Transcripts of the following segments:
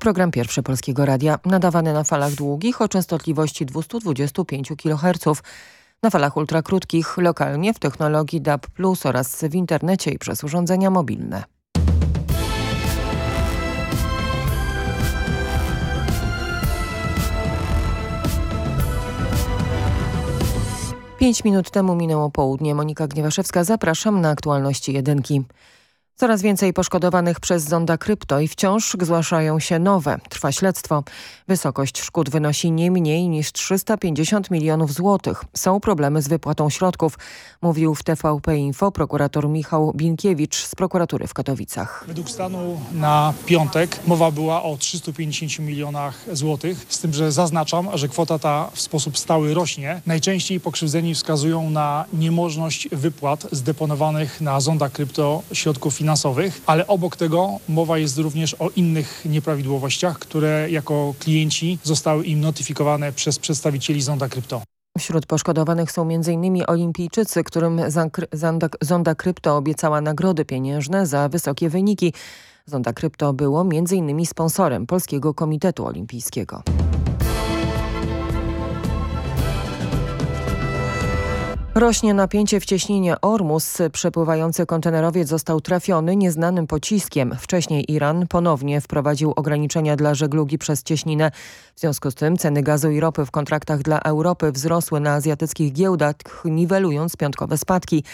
Program pierwszy Polskiego Radia, nadawany na falach długich o częstotliwości 225 kHz, na falach ultrakrótkich, lokalnie w technologii DAB+, oraz w internecie i przez urządzenia mobilne. Pięć minut temu minęło południe. Monika Gniewaszewska, zapraszam na aktualności jedynki. Coraz więcej poszkodowanych przez zonda krypto i wciąż zgłaszają się nowe. Trwa śledztwo. Wysokość szkód wynosi nie mniej niż 350 milionów złotych. Są problemy z wypłatą środków, mówił w TVP Info prokurator Michał Binkiewicz z prokuratury w Katowicach. Według stanu na piątek mowa była o 350 milionach złotych, z tym, że zaznaczam, że kwota ta w sposób stały rośnie. Najczęściej pokrzywdzeni wskazują na niemożność wypłat zdeponowanych na zonda krypto środków finansowych finansowych, ale obok tego mowa jest również o innych nieprawidłowościach, które jako klienci zostały im notyfikowane przez przedstawicieli Zonda Krypto. Wśród poszkodowanych są m.in. olimpijczycy, którym Zonda, Zonda Krypto obiecała nagrody pieniężne za wysokie wyniki. Zonda Krypto było m.in. sponsorem Polskiego Komitetu Olimpijskiego. Rośnie napięcie w cieśninie Ormus. Przepływający kontenerowiec został trafiony nieznanym pociskiem. Wcześniej Iran ponownie wprowadził ograniczenia dla żeglugi przez cieśninę. W związku z tym ceny gazu i ropy w kontraktach dla Europy wzrosły na azjatyckich giełdach, niwelując piątkowe spadki.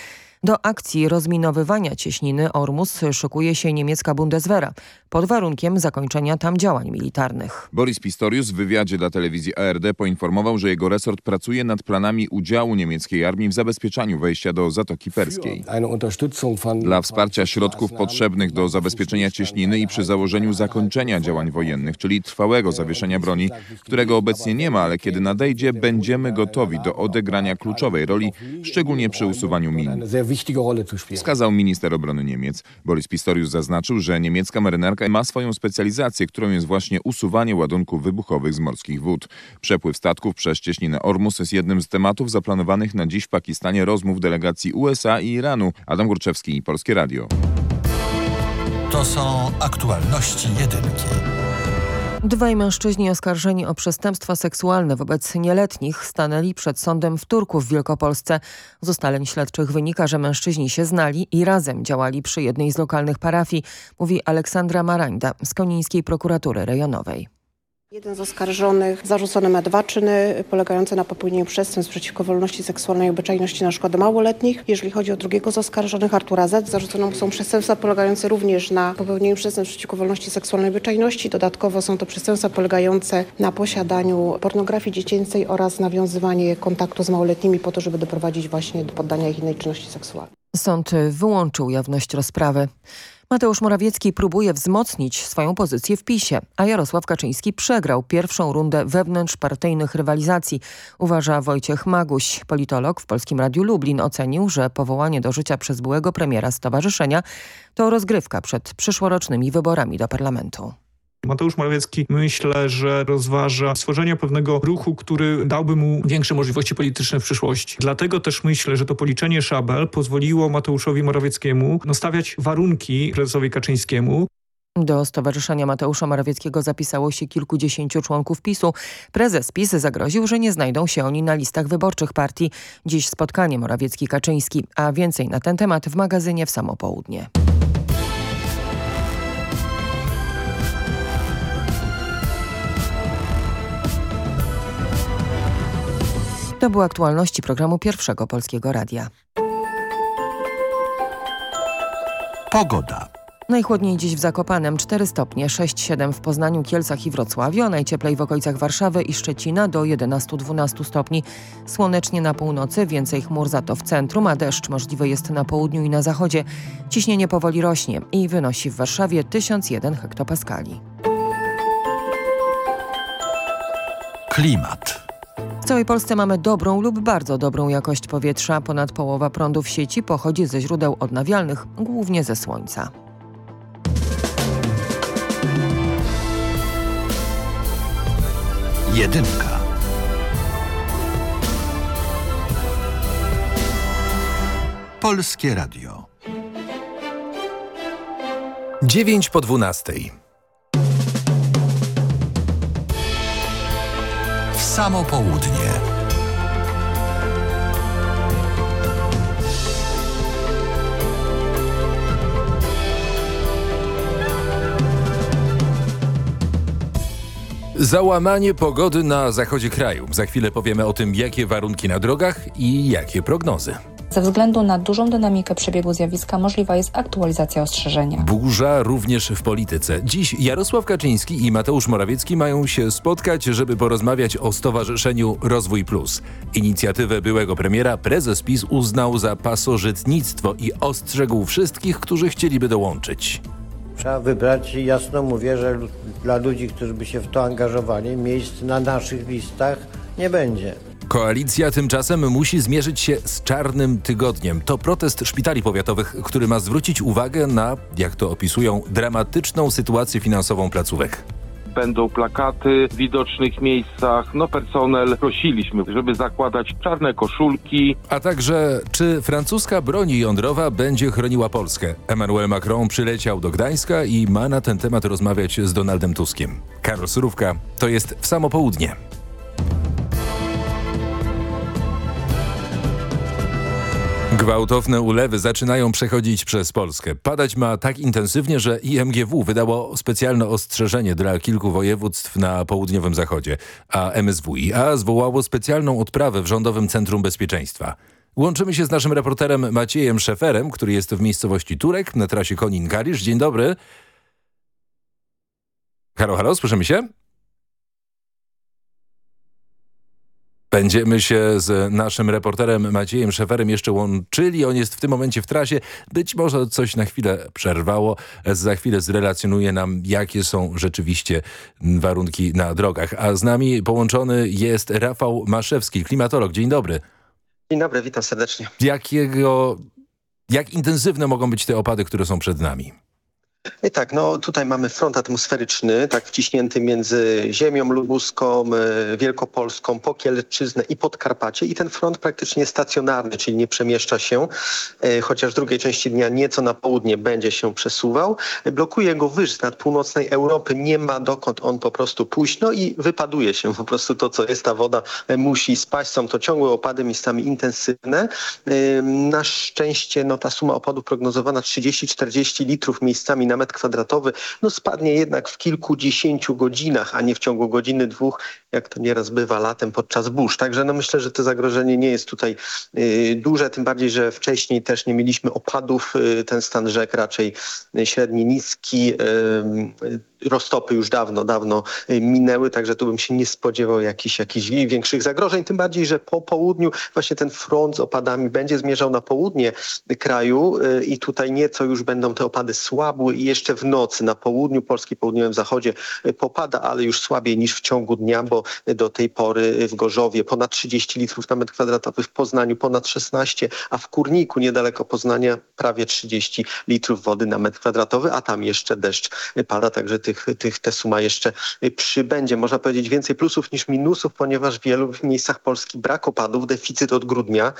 Do akcji rozminowywania cieśniny Ormus szykuje się niemiecka Bundeswehra pod warunkiem zakończenia tam działań militarnych. Boris Pistorius w wywiadzie dla telewizji ARD poinformował, że jego resort pracuje nad planami udziału niemieckiej armii w zabezpieczaniu wejścia do Zatoki Perskiej. Dla wsparcia środków potrzebnych do zabezpieczenia cieśniny i przy założeniu zakończenia działań wojennych, czyli trwałego zawieszenia broni, którego obecnie nie ma, ale kiedy nadejdzie, będziemy gotowi do odegrania kluczowej roli, szczególnie przy usuwaniu min. Wskazał minister obrony Niemiec. Boris Pistorius zaznaczył, że niemiecka marynarka ma swoją specjalizację, którą jest właśnie usuwanie ładunków wybuchowych z morskich wód. Przepływ statków przez cieśninę Ormus jest jednym z tematów zaplanowanych na dziś w Pakistanie rozmów delegacji USA i Iranu. Adam Górczewski, Polskie Radio. To są aktualności jedynki. Dwaj mężczyźni oskarżeni o przestępstwa seksualne wobec nieletnich stanęli przed sądem w Turku w Wielkopolsce. Z ustaleń śledczych wynika, że mężczyźni się znali i razem działali przy jednej z lokalnych parafii, mówi Aleksandra Marańda z Konińskiej Prokuratury Rejonowej. Jeden z oskarżonych zarzucony ma dwa czyny polegające na popełnieniu przestępstw przeciwko wolności seksualnej i obyczajności na szkodę małoletnich. Jeżeli chodzi o drugiego z oskarżonych, Artura Z, zarzucone są przestępstwa polegające również na popełnieniu przestępstw przeciwko wolności seksualnej i obyczajności. Dodatkowo są to przestępstwa polegające na posiadaniu pornografii dziecięcej oraz nawiązywanie kontaktu z małoletnimi po to, żeby doprowadzić właśnie do poddania ich innej czynności seksualnej. Sąd wyłączył jawność rozprawy. Mateusz Morawiecki próbuje wzmocnić swoją pozycję w PiSie, a Jarosław Kaczyński przegrał pierwszą rundę wewnątrzpartyjnych rywalizacji, uważa Wojciech Maguś. Politolog w Polskim Radiu Lublin ocenił, że powołanie do życia przez byłego premiera stowarzyszenia to rozgrywka przed przyszłorocznymi wyborami do parlamentu. Mateusz Morawiecki myślę, że rozważa stworzenie pewnego ruchu, który dałby mu większe możliwości polityczne w przyszłości. Dlatego też myślę, że to policzenie szabel pozwoliło Mateuszowi Morawieckiemu nastawiać warunki prezesowi Kaczyńskiemu. Do Stowarzyszenia Mateusza Morawieckiego zapisało się kilkudziesięciu członków PiSu. Prezes PiS zagroził, że nie znajdą się oni na listach wyborczych partii. Dziś spotkanie Morawiecki-Kaczyński, a więcej na ten temat w magazynie w samo południe. To były aktualności programu Pierwszego Polskiego Radia. Pogoda. Najchłodniej dziś w Zakopanem 4 stopnie, 6-7 w Poznaniu, Kielcach i Wrocławiu, a najcieplej w okolicach Warszawy i Szczecina do 11-12 stopni. Słonecznie na północy, więcej chmur za to w centrum, a deszcz możliwy jest na południu i na zachodzie. Ciśnienie powoli rośnie i wynosi w Warszawie 1001 hektopaskali. Klimat. W całej Polsce mamy dobrą lub bardzo dobrą jakość powietrza. Ponad połowa prądu w sieci pochodzi ze źródeł odnawialnych, głównie ze słońca. Jedynka. Polskie Radio. Dziewięć po dwunastej. Samo południe. Załamanie pogody na zachodzie kraju. Za chwilę powiemy o tym, jakie warunki na drogach i jakie prognozy. Ze względu na dużą dynamikę przebiegu zjawiska możliwa jest aktualizacja ostrzeżenia. Burza również w polityce. Dziś Jarosław Kaczyński i Mateusz Morawiecki mają się spotkać, żeby porozmawiać o Stowarzyszeniu Rozwój Plus. Inicjatywę byłego premiera prezes PiS uznał za pasożytnictwo i ostrzegł wszystkich, którzy chcieliby dołączyć. Trzeba wybrać, jasno mówię, że dla ludzi, którzy by się w to angażowali, miejsc na naszych listach nie będzie. Koalicja tymczasem musi zmierzyć się z czarnym tygodniem. To protest szpitali powiatowych, który ma zwrócić uwagę na, jak to opisują, dramatyczną sytuację finansową placówek będą plakaty w widocznych miejscach. No personel prosiliśmy, żeby zakładać czarne koszulki. A także, czy francuska broń jądrowa będzie chroniła Polskę? Emmanuel Macron przyleciał do Gdańska i ma na ten temat rozmawiać z Donaldem Tuskiem. Karol Surówka, to jest w samo południe. Gwałtowne ulewy zaczynają przechodzić przez Polskę. Padać ma tak intensywnie, że IMGW wydało specjalne ostrzeżenie dla kilku województw na południowym zachodzie, a MSWiA zwołało specjalną odprawę w Rządowym Centrum Bezpieczeństwa. Łączymy się z naszym reporterem Maciejem Szeferem, który jest w miejscowości Turek na trasie Konin-Kalisz. Dzień dobry. Halo, halo, słyszymy się? Będziemy się z naszym reporterem Maciejem Szeferem jeszcze łączyli. On jest w tym momencie w trasie. Być może coś na chwilę przerwało. Za chwilę zrelacjonuje nam, jakie są rzeczywiście warunki na drogach. A z nami połączony jest Rafał Maszewski, klimatolog. Dzień dobry. Dzień dobry, witam serdecznie. Jakiego, jak intensywne mogą być te opady, które są przed nami? I tak, no tutaj mamy front atmosferyczny, tak wciśnięty między ziemią lubuską, e, wielkopolską, Pokielczyznę i Podkarpacie i ten front praktycznie stacjonarny, czyli nie przemieszcza się, e, chociaż w drugiej części dnia nieco na południe będzie się przesuwał. Blokuje go wyż nad północnej Europy, nie ma dokąd on po prostu pójść, no i wypaduje się po prostu to, co jest, ta woda e, musi spaść. Są to ciągłe opady, miejscami intensywne. Na szczęście no, ta suma opadów prognozowana 30-40 litrów miejscami na metr kwadratowy, no spadnie jednak w kilkudziesięciu godzinach, a nie w ciągu godziny, dwóch, jak to nieraz bywa latem podczas burz. Także no myślę, że to zagrożenie nie jest tutaj y, duże, tym bardziej, że wcześniej też nie mieliśmy opadów. Y, ten stan rzek raczej średni, niski. Y, roztopy już dawno, dawno minęły, także tu bym się nie spodziewał jakichś, jakichś większych zagrożeń, tym bardziej, że po południu właśnie ten front z opadami będzie zmierzał na południe kraju i tutaj nieco już będą te opady słabły i jeszcze w nocy na południu Polski, południowym zachodzie popada, ale już słabiej niż w ciągu dnia, bo do tej pory w Gorzowie ponad 30 litrów na metr kwadratowy, w Poznaniu ponad 16, a w Kurniku niedaleko Poznania prawie 30 litrów wody na metr kwadratowy, a tam jeszcze deszcz pada, także tych, tych, te suma jeszcze przybędzie. Można powiedzieć więcej plusów niż minusów, ponieważ w wielu miejscach Polski brak opadów, deficyt od grudnia,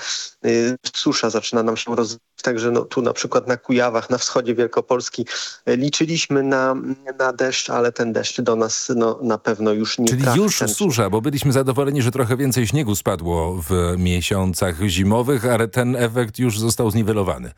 susza zaczyna nam się rozwijać, także no, tu na przykład na Kujawach, na wschodzie Wielkopolski liczyliśmy na, na deszcz, ale ten deszcz do nas no, na pewno już nie Czyli trafi. już Ten- susza, bo byliśmy zadowoleni, że trochę więcej śniegu spadło w miesiącach zimowych, ale ten efekt już został zniwelowany.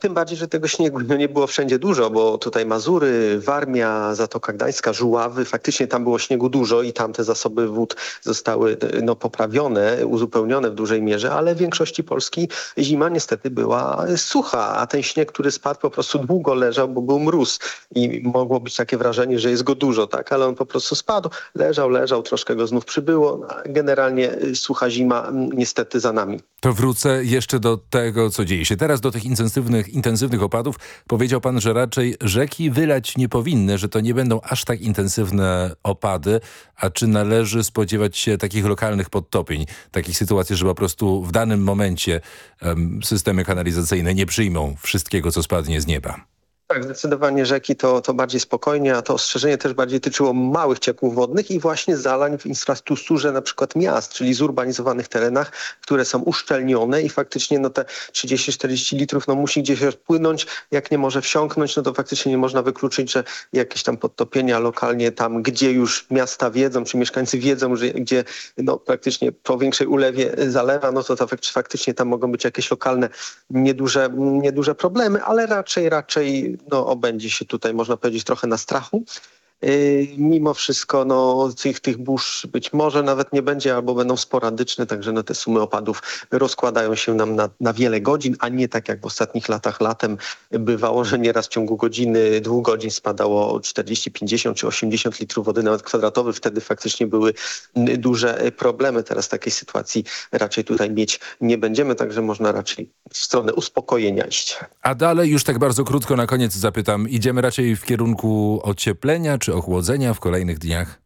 Tym bardziej, że tego śniegu no, nie było wszędzie dużo, bo tutaj Mazury, Warmia, Zatoka Gdańska, Żuławy, faktycznie tam było śniegu dużo i tam te zasoby wód zostały no, poprawione, uzupełnione w dużej mierze, ale w większości Polski zima niestety była sucha, a ten śnieg, który spadł po prostu długo leżał, bo był mróz i mogło być takie wrażenie, że jest go dużo, tak, ale on po prostu spadł, leżał, leżał, troszkę go znów przybyło, a generalnie y, sucha zima mm, niestety za nami. To wrócę jeszcze do tego, co dzieje się teraz, do tych intensywnych, intensywnych opadów. Powiedział pan, że raczej rzeki wylać nie powinny, że to nie będą aż tak intensywne opady. A czy należy spodziewać się takich lokalnych podtopień, takich sytuacji, że po prostu w danym momencie em, systemy kanalizacyjne nie przyjmą wszystkiego, co spadnie z nieba? Tak, zdecydowanie rzeki to, to bardziej spokojnie, a to ostrzeżenie też bardziej tyczyło małych cieków wodnych i właśnie zalań w infrastrukturze na przykład miast, czyli zurbanizowanych terenach, które są uszczelnione i faktycznie no te 30-40 litrów no musi gdzieś odpłynąć. Jak nie może wsiąknąć, no to faktycznie nie można wykluczyć, że jakieś tam podtopienia lokalnie tam, gdzie już miasta wiedzą, czy mieszkańcy wiedzą, że gdzie no praktycznie po większej ulewie zalewa, no to, to faktycznie tam mogą być jakieś lokalne nieduże, nieduże problemy, ale raczej, raczej no, obędzie się tutaj, można powiedzieć, trochę na strachu. Yy, mimo wszystko no, tych, tych burz być może nawet nie będzie albo będą sporadyczne, także no, te sumy opadów rozkładają się nam na, na wiele godzin, a nie tak jak w ostatnich latach latem bywało, że nieraz w ciągu godziny, dwóch godzin spadało 40, 50 czy 80 litrów wody nawet kwadratowy. Wtedy faktycznie były duże problemy. Teraz takiej sytuacji raczej tutaj mieć nie będziemy, także można raczej w stronę uspokojenia iść. A dalej już tak bardzo krótko na koniec zapytam, idziemy raczej w kierunku ocieplenia czy ochłodzenia w kolejnych dniach?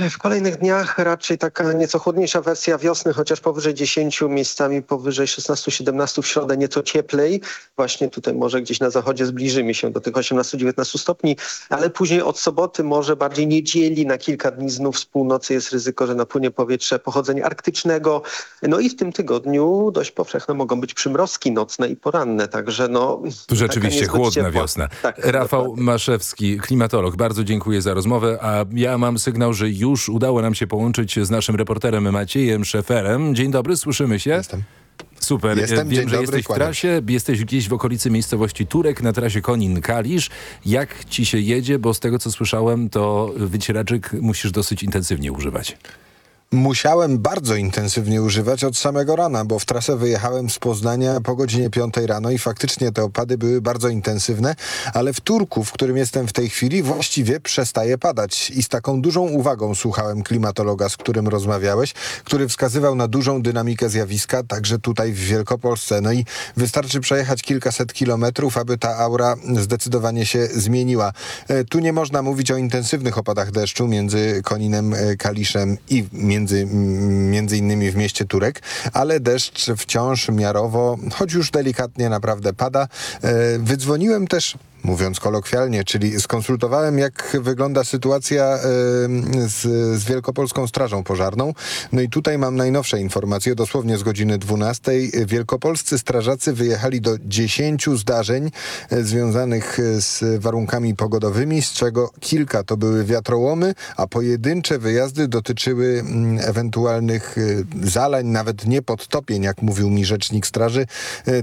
W kolejnych dniach raczej taka nieco chłodniejsza wersja wiosny, chociaż powyżej 10, miejscami powyżej 16-17 w środę nieco cieplej. Właśnie tutaj może gdzieś na zachodzie zbliżymy się do tych 18-19 stopni, ale później od soboty może bardziej niedzieli na kilka dni znów z północy jest ryzyko, że napłynie powietrze pochodzenia arktycznego. No i w tym tygodniu dość powszechne mogą być przymrozki nocne i poranne, także no... Tu rzeczywiście chłodna ciepła. wiosna. Tak, Rafał dokładnie. Maszewski, klimatolog, bardzo dziękuję za rozmowę, a ja mam sygnał, że już już udało nam się połączyć z naszym reporterem Maciejem Szeferem. Dzień dobry, słyszymy się? Jestem. Super. Jestem, Wiem, że dobry, jesteś w trasie, jesteś gdzieś w okolicy miejscowości Turek na trasie Konin-Kalisz. Jak ci się jedzie? Bo z tego, co słyszałem, to wycieraczek musisz dosyć intensywnie używać. Musiałem bardzo intensywnie używać od samego rana, bo w trasę wyjechałem z Poznania po godzinie 5 rano i faktycznie te opady były bardzo intensywne, ale w Turku, w którym jestem w tej chwili, właściwie przestaje padać. I z taką dużą uwagą słuchałem klimatologa, z którym rozmawiałeś, który wskazywał na dużą dynamikę zjawiska, także tutaj w Wielkopolsce. No i wystarczy przejechać kilkaset kilometrów, aby ta aura zdecydowanie się zmieniła. E, tu nie można mówić o intensywnych opadach deszczu między Koninem e, Kaliszem i między, między innymi w mieście Turek, ale deszcz wciąż miarowo, choć już delikatnie naprawdę pada. E, wydzwoniłem też mówiąc kolokwialnie, czyli skonsultowałem, jak wygląda sytuacja z, z Wielkopolską Strażą Pożarną. No i tutaj mam najnowsze informacje, dosłownie z godziny 12. Wielkopolscy strażacy wyjechali do 10 zdarzeń e, związanych e, z warunkami pogodowymi, z czego kilka to były wiatrołomy, a pojedyncze wyjazdy dotyczyły mm, ewentualnych e, zalań, nawet nie podtopień, jak mówił mi rzecznik straży,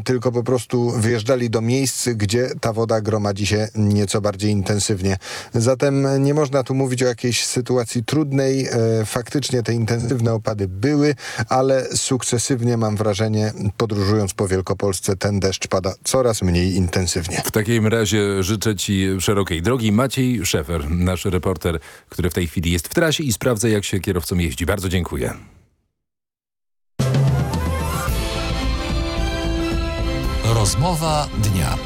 tylko po prostu wyjeżdżali do miejsc, gdzie ta woda gromadzi prowadzi się nieco bardziej intensywnie. Zatem nie można tu mówić o jakiejś sytuacji trudnej. E, faktycznie te intensywne opady były, ale sukcesywnie mam wrażenie, podróżując po Wielkopolsce, ten deszcz pada coraz mniej intensywnie. W takim razie życzę Ci szerokiej drogi. Maciej Szefer, nasz reporter, który w tej chwili jest w trasie i sprawdza, jak się kierowcom jeździ. Bardzo dziękuję. Rozmowa dnia.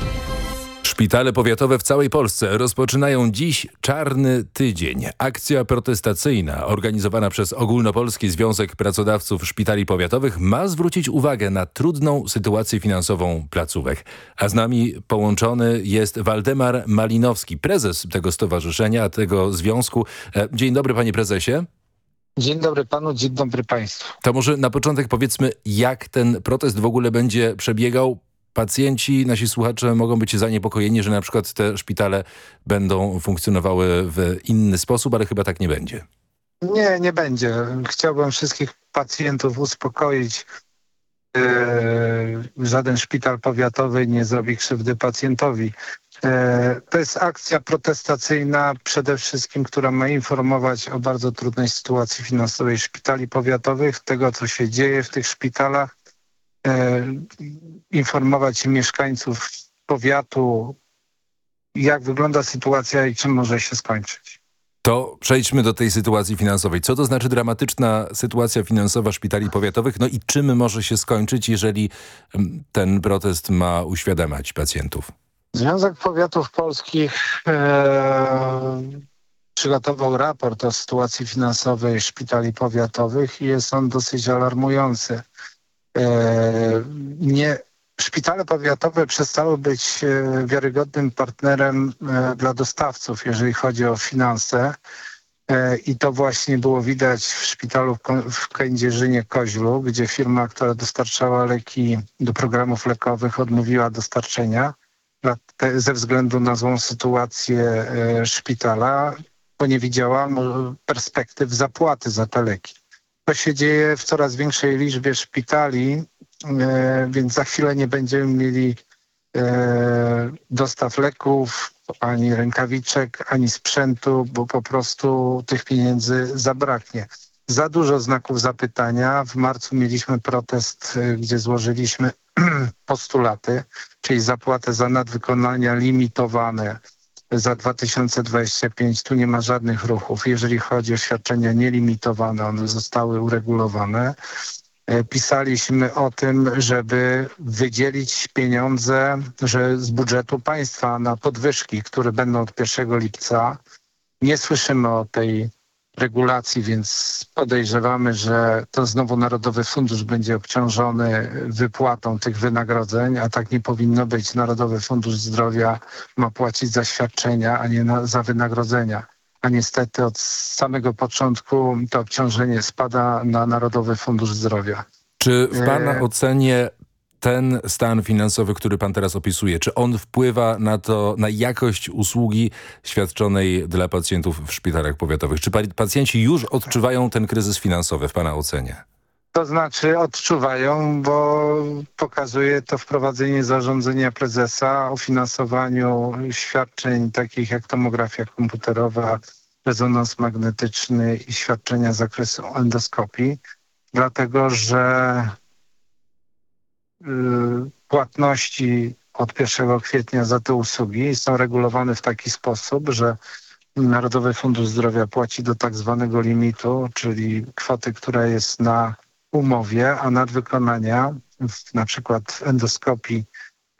Szpitale powiatowe w całej Polsce rozpoczynają dziś Czarny Tydzień. Akcja protestacyjna organizowana przez Ogólnopolski Związek Pracodawców Szpitali Powiatowych ma zwrócić uwagę na trudną sytuację finansową placówek. A z nami połączony jest Waldemar Malinowski, prezes tego stowarzyszenia, tego związku. E, dzień dobry panie prezesie. Dzień dobry panu, dzień dobry państwu. To może na początek powiedzmy, jak ten protest w ogóle będzie przebiegał pacjenci, nasi słuchacze mogą być zaniepokojeni, że na przykład te szpitale będą funkcjonowały w inny sposób, ale chyba tak nie będzie. Nie, nie będzie. Chciałbym wszystkich pacjentów uspokoić. Yy, żaden szpital powiatowy nie zrobi krzywdy pacjentowi. Yy, to jest akcja protestacyjna przede wszystkim, która ma informować o bardzo trudnej sytuacji finansowej szpitali powiatowych, tego co się dzieje w tych szpitalach, E, informować mieszkańców powiatu, jak wygląda sytuacja i czym może się skończyć. To przejdźmy do tej sytuacji finansowej. Co to znaczy dramatyczna sytuacja finansowa szpitali powiatowych? No i czym może się skończyć, jeżeli ten protest ma uświadamiać pacjentów? Związek Powiatów Polskich e, przygotował raport o sytuacji finansowej szpitali powiatowych i jest on dosyć alarmujący. E, nie szpitale powiatowe przestały być wiarygodnym partnerem e, dla dostawców, jeżeli chodzi o finanse. E, I to właśnie było widać w szpitalu w Kędzierzynie-Koźlu, gdzie firma, która dostarczała leki do programów lekowych odmówiła dostarczenia ze względu na złą sytuację szpitala, bo nie widziała perspektyw zapłaty za te leki. To się dzieje w coraz większej liczbie szpitali, E, więc za chwilę nie będziemy mieli e, dostaw leków, ani rękawiczek, ani sprzętu, bo po prostu tych pieniędzy zabraknie. Za dużo znaków zapytania. W marcu mieliśmy protest, e, gdzie złożyliśmy postulaty, czyli zapłatę za nadwykonania limitowane za 2025. Tu nie ma żadnych ruchów. Jeżeli chodzi o świadczenia nielimitowane, one zostały uregulowane. E, pisaliśmy o tym, żeby wydzielić pieniądze że z budżetu państwa na podwyżki, które będą od 1 lipca. Nie słyszymy o tej regulacji, więc podejrzewamy, że to znowu Narodowy Fundusz będzie obciążony wypłatą tych wynagrodzeń, a tak nie powinno być. Narodowy Fundusz Zdrowia ma płacić za świadczenia, a nie na, za wynagrodzenia a niestety od samego początku to obciążenie spada na Narodowy Fundusz Zdrowia. Czy w Pana e... ocenie ten stan finansowy, który Pan teraz opisuje, czy on wpływa na to, na jakość usługi świadczonej dla pacjentów w szpitalach powiatowych? Czy pacjenci już odczuwają ten kryzys finansowy w Pana ocenie? To znaczy odczuwają, bo pokazuje to wprowadzenie zarządzenia prezesa o finansowaniu świadczeń takich jak tomografia komputerowa, rezonans magnetyczny i świadczenia z zakresu endoskopii, dlatego że płatności od 1 kwietnia za te usługi są regulowane w taki sposób, że Narodowy Fundusz Zdrowia płaci do tak zwanego limitu, czyli kwoty, która jest na umowie, a nadwykonania, na przykład endoskopii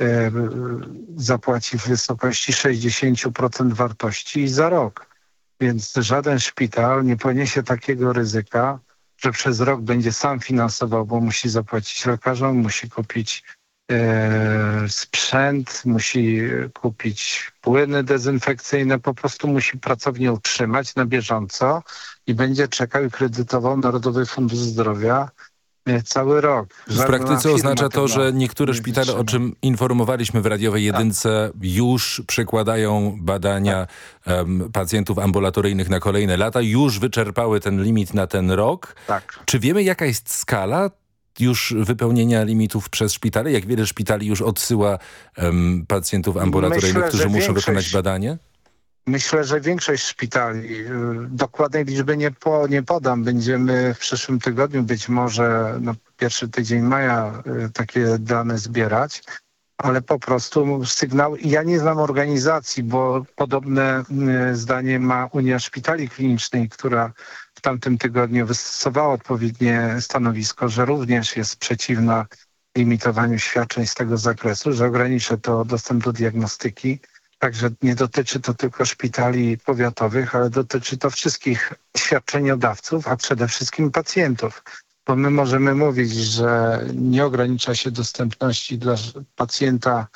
e, zapłaci w wysokości 60% wartości za rok. Więc żaden szpital nie poniesie takiego ryzyka, że przez rok będzie sam finansował, bo musi zapłacić lekarzom, musi kupić e, sprzęt, musi kupić płyny dezynfekcyjne, po prostu musi pracownię utrzymać na bieżąco i będzie czekał i kredytował Narodowy Fundusz Zdrowia cały rok. W praktyce oznacza to, że niektóre szpitale, o czym informowaliśmy w radiowej tak. jedynce, tak. już przekładają badania tak. um, pacjentów ambulatoryjnych na kolejne lata, już wyczerpały ten limit na ten rok. Tak. Czy wiemy, jaka jest skala już wypełnienia limitów przez szpitale? Jak wiele szpitali już odsyła um, pacjentów ambulatoryjnych, Myślę, którzy muszą wykonać badanie? Myślę, że większość szpitali, y, dokładnej liczby nie, po, nie podam, będziemy w przyszłym tygodniu, być może no, pierwszy tydzień maja y, takie dane zbierać, ale po prostu sygnał, ja nie znam organizacji, bo podobne y, zdanie ma Unia Szpitali Klinicznej, która w tamtym tygodniu wystosowała odpowiednie stanowisko, że również jest przeciwna limitowaniu świadczeń z tego zakresu, że ogranicza to dostęp do diagnostyki. Także nie dotyczy to tylko szpitali powiatowych, ale dotyczy to wszystkich świadczeniodawców, a przede wszystkim pacjentów. Bo my możemy mówić, że nie ogranicza się dostępności dla pacjenta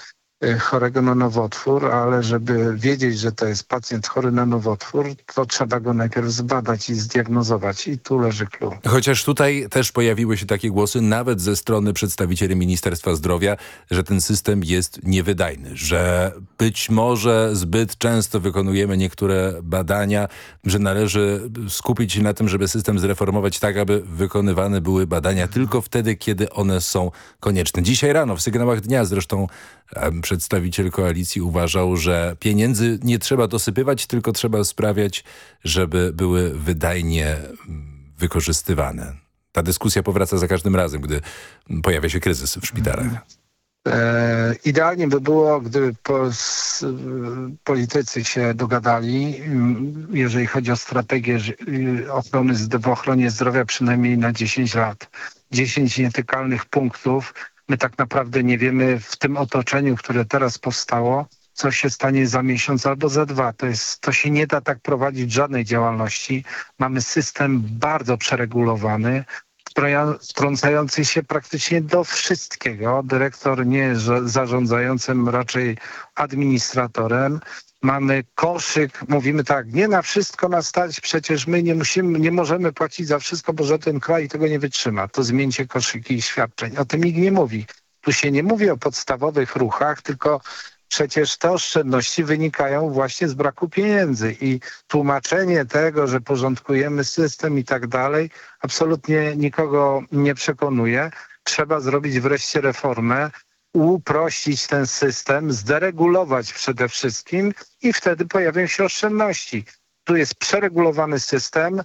chorego na nowotwór, ale żeby wiedzieć, że to jest pacjent chory na nowotwór, to trzeba go najpierw zbadać i zdiagnozować i tu leży klucz. Chociaż tutaj też pojawiły się takie głosy, nawet ze strony przedstawicieli Ministerstwa Zdrowia, że ten system jest niewydajny, że być może zbyt często wykonujemy niektóre badania, że należy skupić się na tym, żeby system zreformować tak, aby wykonywane były badania tylko wtedy, kiedy one są konieczne. Dzisiaj rano w sygnałach dnia zresztą przedstawiciel koalicji uważał, że pieniędzy nie trzeba dosypywać, tylko trzeba sprawiać, żeby były wydajnie mm, wykorzystywane. Ta dyskusja powraca za każdym razem, gdy pojawia się kryzys w szpitalach. E, idealnie by było, gdyby politycy się dogadali, mm, jeżeli chodzi o strategię y, ochrony w ochronie zdrowia przynajmniej na 10 lat. 10 nietykalnych punktów, My tak naprawdę nie wiemy w tym otoczeniu, które teraz powstało, co się stanie za miesiąc albo za dwa. To, jest, to się nie da tak prowadzić żadnej działalności. Mamy system bardzo przeregulowany. wtrącający się praktycznie do wszystkiego. Dyrektor nie jest zarządzającym, raczej administratorem. Mamy koszyk, mówimy tak, nie na wszystko nas stać, przecież my nie musimy, nie możemy płacić za wszystko, bo że ten kraj tego nie wytrzyma. To zmieńcie koszyki i świadczeń. O tym nikt nie mówi. Tu się nie mówi o podstawowych ruchach, tylko przecież te oszczędności wynikają właśnie z braku pieniędzy i tłumaczenie tego, że porządkujemy system i tak dalej, absolutnie nikogo nie przekonuje. Trzeba zrobić wreszcie reformę, uprościć ten system, zderegulować przede wszystkim i wtedy pojawią się oszczędności. Tu jest przeregulowany system,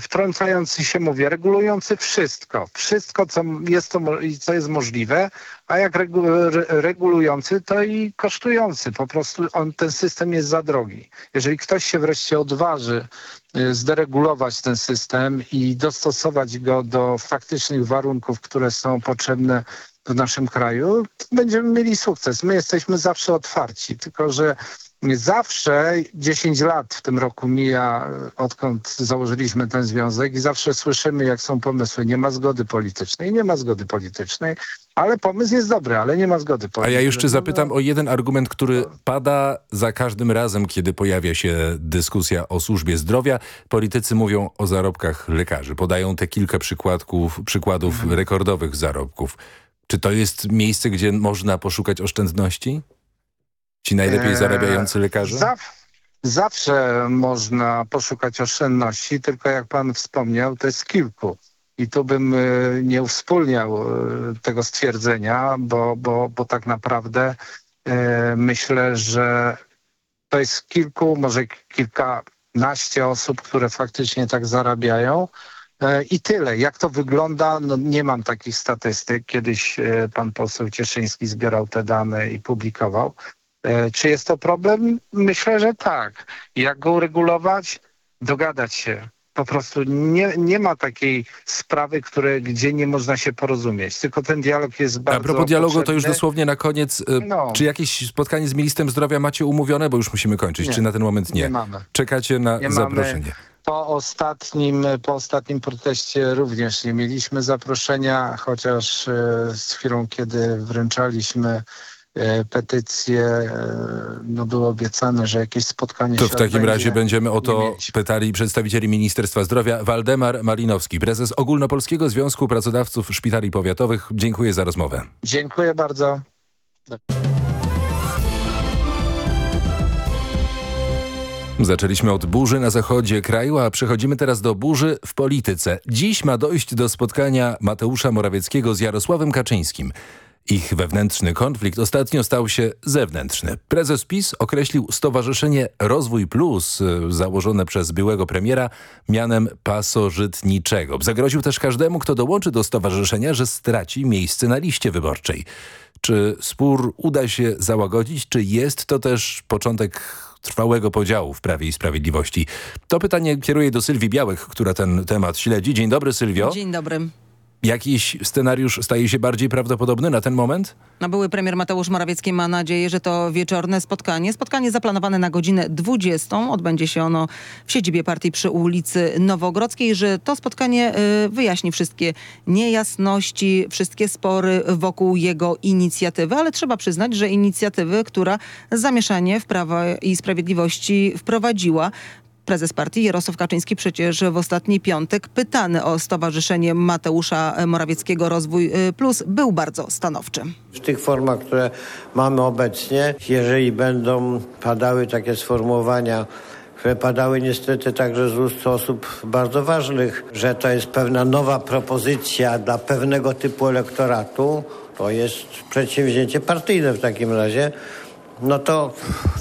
wtrącający się, mówię, regulujący wszystko. Wszystko, co jest, to, co jest możliwe, a jak regu, regulujący, to i kosztujący. Po prostu on, ten system jest za drogi. Jeżeli ktoś się wreszcie odważy y, zderegulować ten system i dostosować go do faktycznych warunków, które są potrzebne w naszym kraju, będziemy mieli sukces. My jesteśmy zawsze otwarci, tylko że Zawsze 10 lat w tym roku mija, odkąd założyliśmy ten związek i zawsze słyszymy, jak są pomysły. Nie ma zgody politycznej, nie ma zgody politycznej, ale pomysł jest dobry, ale nie ma zgody politycznej. A ja jeszcze zapytam o jeden argument, który pada za każdym razem, kiedy pojawia się dyskusja o służbie zdrowia. Politycy mówią o zarobkach lekarzy. Podają te kilka przykładów, przykładów mhm. rekordowych zarobków. Czy to jest miejsce, gdzie można poszukać oszczędności? Ci najlepiej eee, zarabiający lekarze? zawsze można poszukać oszczędności, tylko jak pan wspomniał, to jest kilku. I tu bym e, nie uwspólniał e, tego stwierdzenia, bo, bo, bo tak naprawdę e, myślę, że to jest kilku, może kilkanaście osób, które faktycznie tak zarabiają. I tyle. Jak to wygląda? No, nie mam takich statystyk. Kiedyś pan poseł Cieszyński zbierał te dane i publikował. E, czy jest to problem? Myślę, że tak. Jak go uregulować? Dogadać się. Po prostu nie, nie ma takiej sprawy, które, gdzie nie można się porozumieć. Tylko ten dialog jest bardzo A propos dialogu, potrzebny. to już dosłownie na koniec. E, no. Czy jakieś spotkanie z ministrem zdrowia macie umówione? Bo już musimy kończyć. Nie, czy na ten moment nie? Nie mamy. Czekacie na nie zaproszenie. Mamy. Po ostatnim, po ostatnim proteście również nie mieliśmy zaproszenia, chociaż e, z chwilą, kiedy wręczaliśmy E, petycje, e, no było obiecane, że jakieś spotkanie To w takim razie będziemy o to pytali przedstawicieli Ministerstwa Zdrowia. Waldemar Malinowski, prezes Ogólnopolskiego Związku Pracodawców Szpitali Powiatowych. Dziękuję za rozmowę. Dziękuję bardzo. Zaczęliśmy od burzy na zachodzie kraju, a przechodzimy teraz do burzy w polityce. Dziś ma dojść do spotkania Mateusza Morawieckiego z Jarosławem Kaczyńskim. Ich wewnętrzny konflikt ostatnio stał się zewnętrzny. Prezes PiS określił Stowarzyszenie Rozwój Plus, y, założone przez byłego premiera, mianem pasożytniczego. Zagroził też każdemu, kto dołączy do stowarzyszenia, że straci miejsce na liście wyborczej. Czy spór uda się załagodzić, czy jest to też początek trwałego podziału w Prawie i Sprawiedliwości? To pytanie kieruję do Sylwii Białek, która ten temat śledzi. Dzień dobry Sylwio. Dzień dobry. Jakiś scenariusz staje się bardziej prawdopodobny na ten moment? No, były premier Mateusz Morawiecki ma nadzieję, że to wieczorne spotkanie. Spotkanie zaplanowane na godzinę 20. Odbędzie się ono w siedzibie partii przy ulicy Nowogrodzkiej, że to spotkanie y, wyjaśni wszystkie niejasności, wszystkie spory wokół jego inicjatywy, ale trzeba przyznać, że inicjatywy, która zamieszanie w Prawa i Sprawiedliwości wprowadziła, Prezes partii Jarosław Kaczyński przecież w ostatni piątek pytany o Stowarzyszenie Mateusza Morawieckiego Rozwój y, Plus był bardzo stanowczy. W tych formach, które mamy obecnie, jeżeli będą padały takie sformułowania, które padały niestety także z ust osób bardzo ważnych, że to jest pewna nowa propozycja dla pewnego typu elektoratu, to jest przedsięwzięcie partyjne w takim razie, no to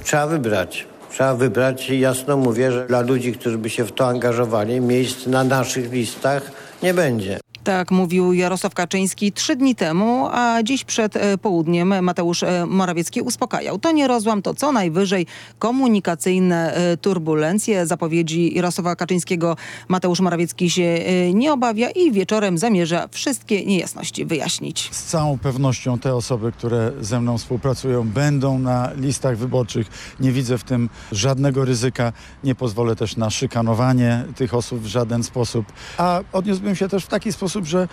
trzeba wybrać. Trzeba wybrać jasno mówię, że dla ludzi, którzy by się w to angażowali, miejsc na naszych listach nie będzie. Tak mówił Jarosław Kaczyński trzy dni temu, a dziś przed e, południem Mateusz e, Morawiecki uspokajał. To nie rozłam, to co najwyżej komunikacyjne e, turbulencje. Zapowiedzi Jarosława Kaczyńskiego Mateusz Morawiecki się nie obawia i wieczorem zamierza wszystkie niejasności wyjaśnić. Z całą pewnością te osoby, które ze mną współpracują będą na listach wyborczych. Nie widzę w tym żadnego ryzyka. Nie pozwolę też na szykanowanie tych osób w żaden sposób. A odniósłbym się też w taki sposób sposób, że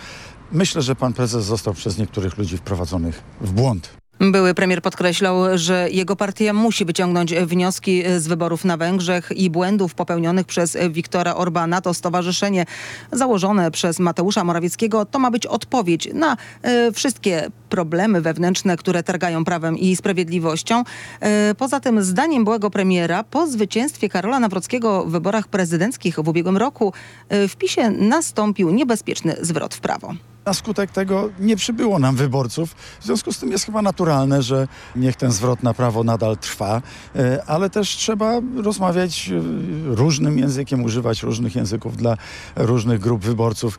myślę, że pan prezes został przez niektórych ludzi wprowadzonych w błąd. Były premier podkreślał, że jego partia musi wyciągnąć wnioski z wyborów na Węgrzech i błędów popełnionych przez Viktora Orbana. To stowarzyszenie założone przez Mateusza Morawieckiego to ma być odpowiedź na e, wszystkie problemy wewnętrzne, które targają prawem i sprawiedliwością. E, poza tym zdaniem byłego premiera po zwycięstwie Karola Nawrockiego w wyborach prezydenckich w ubiegłym roku e, w PiSie nastąpił niebezpieczny zwrot w prawo. Na skutek tego nie przybyło nam wyborców. W związku z tym jest chyba naturalne, że niech ten zwrot na prawo nadal trwa, e, ale też trzeba rozmawiać e, różnym językiem, używać różnych języków dla różnych grup wyborców.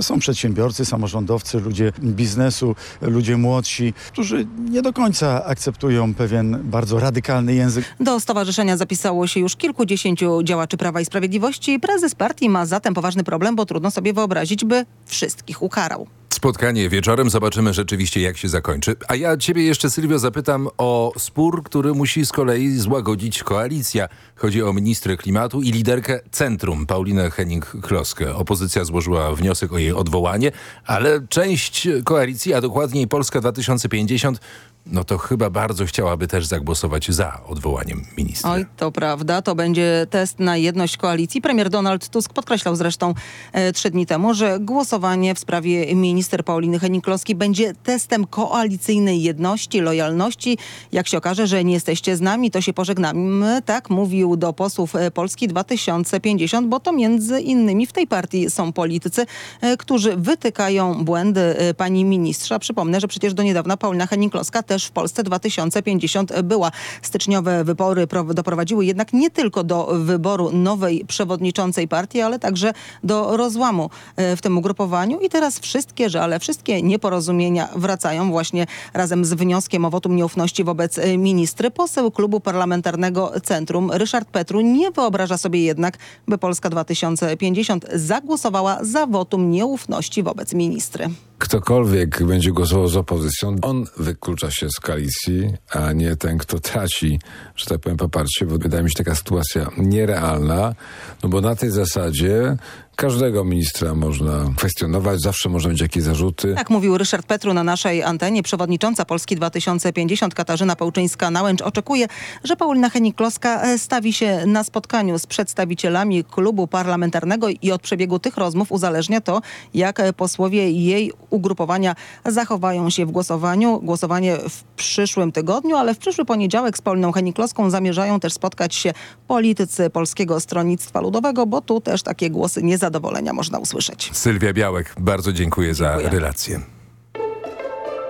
Są przedsiębiorcy, samorządowcy, ludzie biznesu, ludzie młodsi, którzy nie do końca akceptują pewien bardzo radykalny język. Do stowarzyszenia zapisało się już kilkudziesięciu działaczy Prawa i Sprawiedliwości. Prezes partii ma zatem poważny problem, bo trudno sobie wyobrazić, by wszystkich ukarał. Spotkanie wieczorem, zobaczymy rzeczywiście jak się zakończy. A ja ciebie jeszcze Sylwio zapytam o spór, który musi z kolei złagodzić koalicja. Chodzi o ministrę klimatu i liderkę Centrum, Paulinę Henning-Kloskę. Opozycja złożyła wniosek o jej odwołanie, ale część koalicji, a dokładniej Polska 2050 no to chyba bardzo chciałaby też zagłosować za odwołaniem ministra. Oj, to prawda. To będzie test na jedność koalicji. Premier Donald Tusk podkreślał zresztą e, trzy dni temu, że głosowanie w sprawie minister Pauliny Henning-Kloski będzie testem koalicyjnej jedności, lojalności. Jak się okaże, że nie jesteście z nami, to się pożegnamy. Tak mówił do posłów e, Polski 2050, bo to między innymi w tej partii są politycy, e, którzy wytykają błędy e, pani ministrza. Przypomnę, że przecież do niedawna Paulina Henning-Kloska też w Polsce 2050 była. Styczniowe wybory doprowadziły jednak nie tylko do wyboru nowej przewodniczącej partii, ale także do rozłamu e, w tym ugrupowaniu i teraz wszystkie żale, wszystkie nieporozumienia wracają właśnie razem z wnioskiem o wotum nieufności wobec e, ministry. Poseł klubu parlamentarnego Centrum Ryszard Petru nie wyobraża sobie jednak, by Polska 2050 zagłosowała za wotum nieufności wobec ministry ktokolwiek będzie głosował z opozycją, on wyklucza się z koalicji, a nie ten, kto traci, że tak powiem, poparcie, bo wydaje mi się taka sytuacja nierealna, no bo na tej zasadzie Każdego ministra można kwestionować, zawsze można mieć jakieś zarzuty. Tak mówił Ryszard Petru na naszej antenie. Przewodnicząca Polski 2050 Katarzyna Pałczyńska-Nałęcz oczekuje, że Paulina Henik-Kloska e, stawi się na spotkaniu z przedstawicielami klubu parlamentarnego i od przebiegu tych rozmów uzależnia to, jak posłowie jej ugrupowania zachowają się w głosowaniu. Głosowanie w przyszłym tygodniu, ale w przyszły poniedziałek z Pauliną Henik-Kloską zamierzają też spotkać się politycy Polskiego Stronnictwa Ludowego, bo tu też takie głosy nie zadowolenia można usłyszeć. Sylwia Białek, bardzo dziękuję za dziękuję. relację.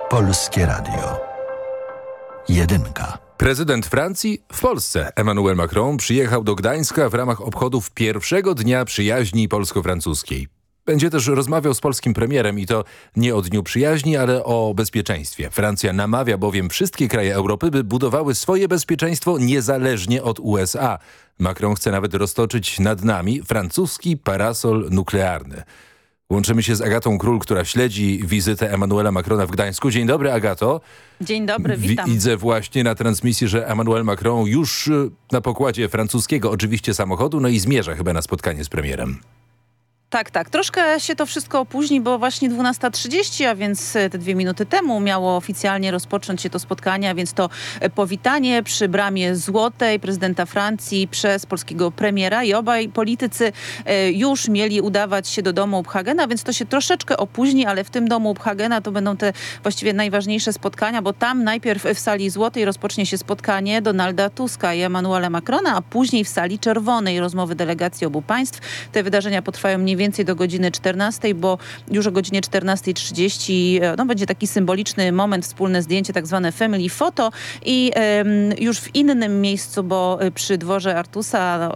Polskie Radio. Jedynka. Prezydent Francji w Polsce Emmanuel Macron przyjechał do Gdańska w ramach obchodów pierwszego dnia przyjaźni polsko-francuskiej. Będzie też rozmawiał z polskim premierem i to nie o Dniu Przyjaźni, ale o bezpieczeństwie. Francja namawia bowiem wszystkie kraje Europy, by budowały swoje bezpieczeństwo niezależnie od USA. Macron chce nawet roztoczyć nad nami francuski parasol nuklearny. Łączymy się z Agatą Król, która śledzi wizytę Emmanuela Macrona w Gdańsku. Dzień dobry, Agato. Dzień dobry, witam. Widzę właśnie na transmisji, że Emmanuel Macron już y, na pokładzie francuskiego oczywiście samochodu, no i zmierza chyba na spotkanie z premierem. Tak, tak. Troszkę się to wszystko opóźni, bo właśnie 12.30, a więc e, te dwie minuty temu miało oficjalnie rozpocząć się to spotkanie, a więc to e, powitanie przy bramie złotej prezydenta Francji przez polskiego premiera i obaj politycy e, już mieli udawać się do domu Ubhagena, więc to się troszeczkę opóźni, ale w tym domu Ubhagena to będą te właściwie najważniejsze spotkania, bo tam najpierw w sali złotej rozpocznie się spotkanie Donalda Tuska i Emmanuela Macrona, a później w sali czerwonej rozmowy delegacji obu państw. Te wydarzenia potrwają mniej więcej więcej do godziny 14, bo już o godzinie 14.30 e, no, będzie taki symboliczny moment, wspólne zdjęcie, tak zwane family photo i już w innym miejscu, bo e, przy dworze Artusa no,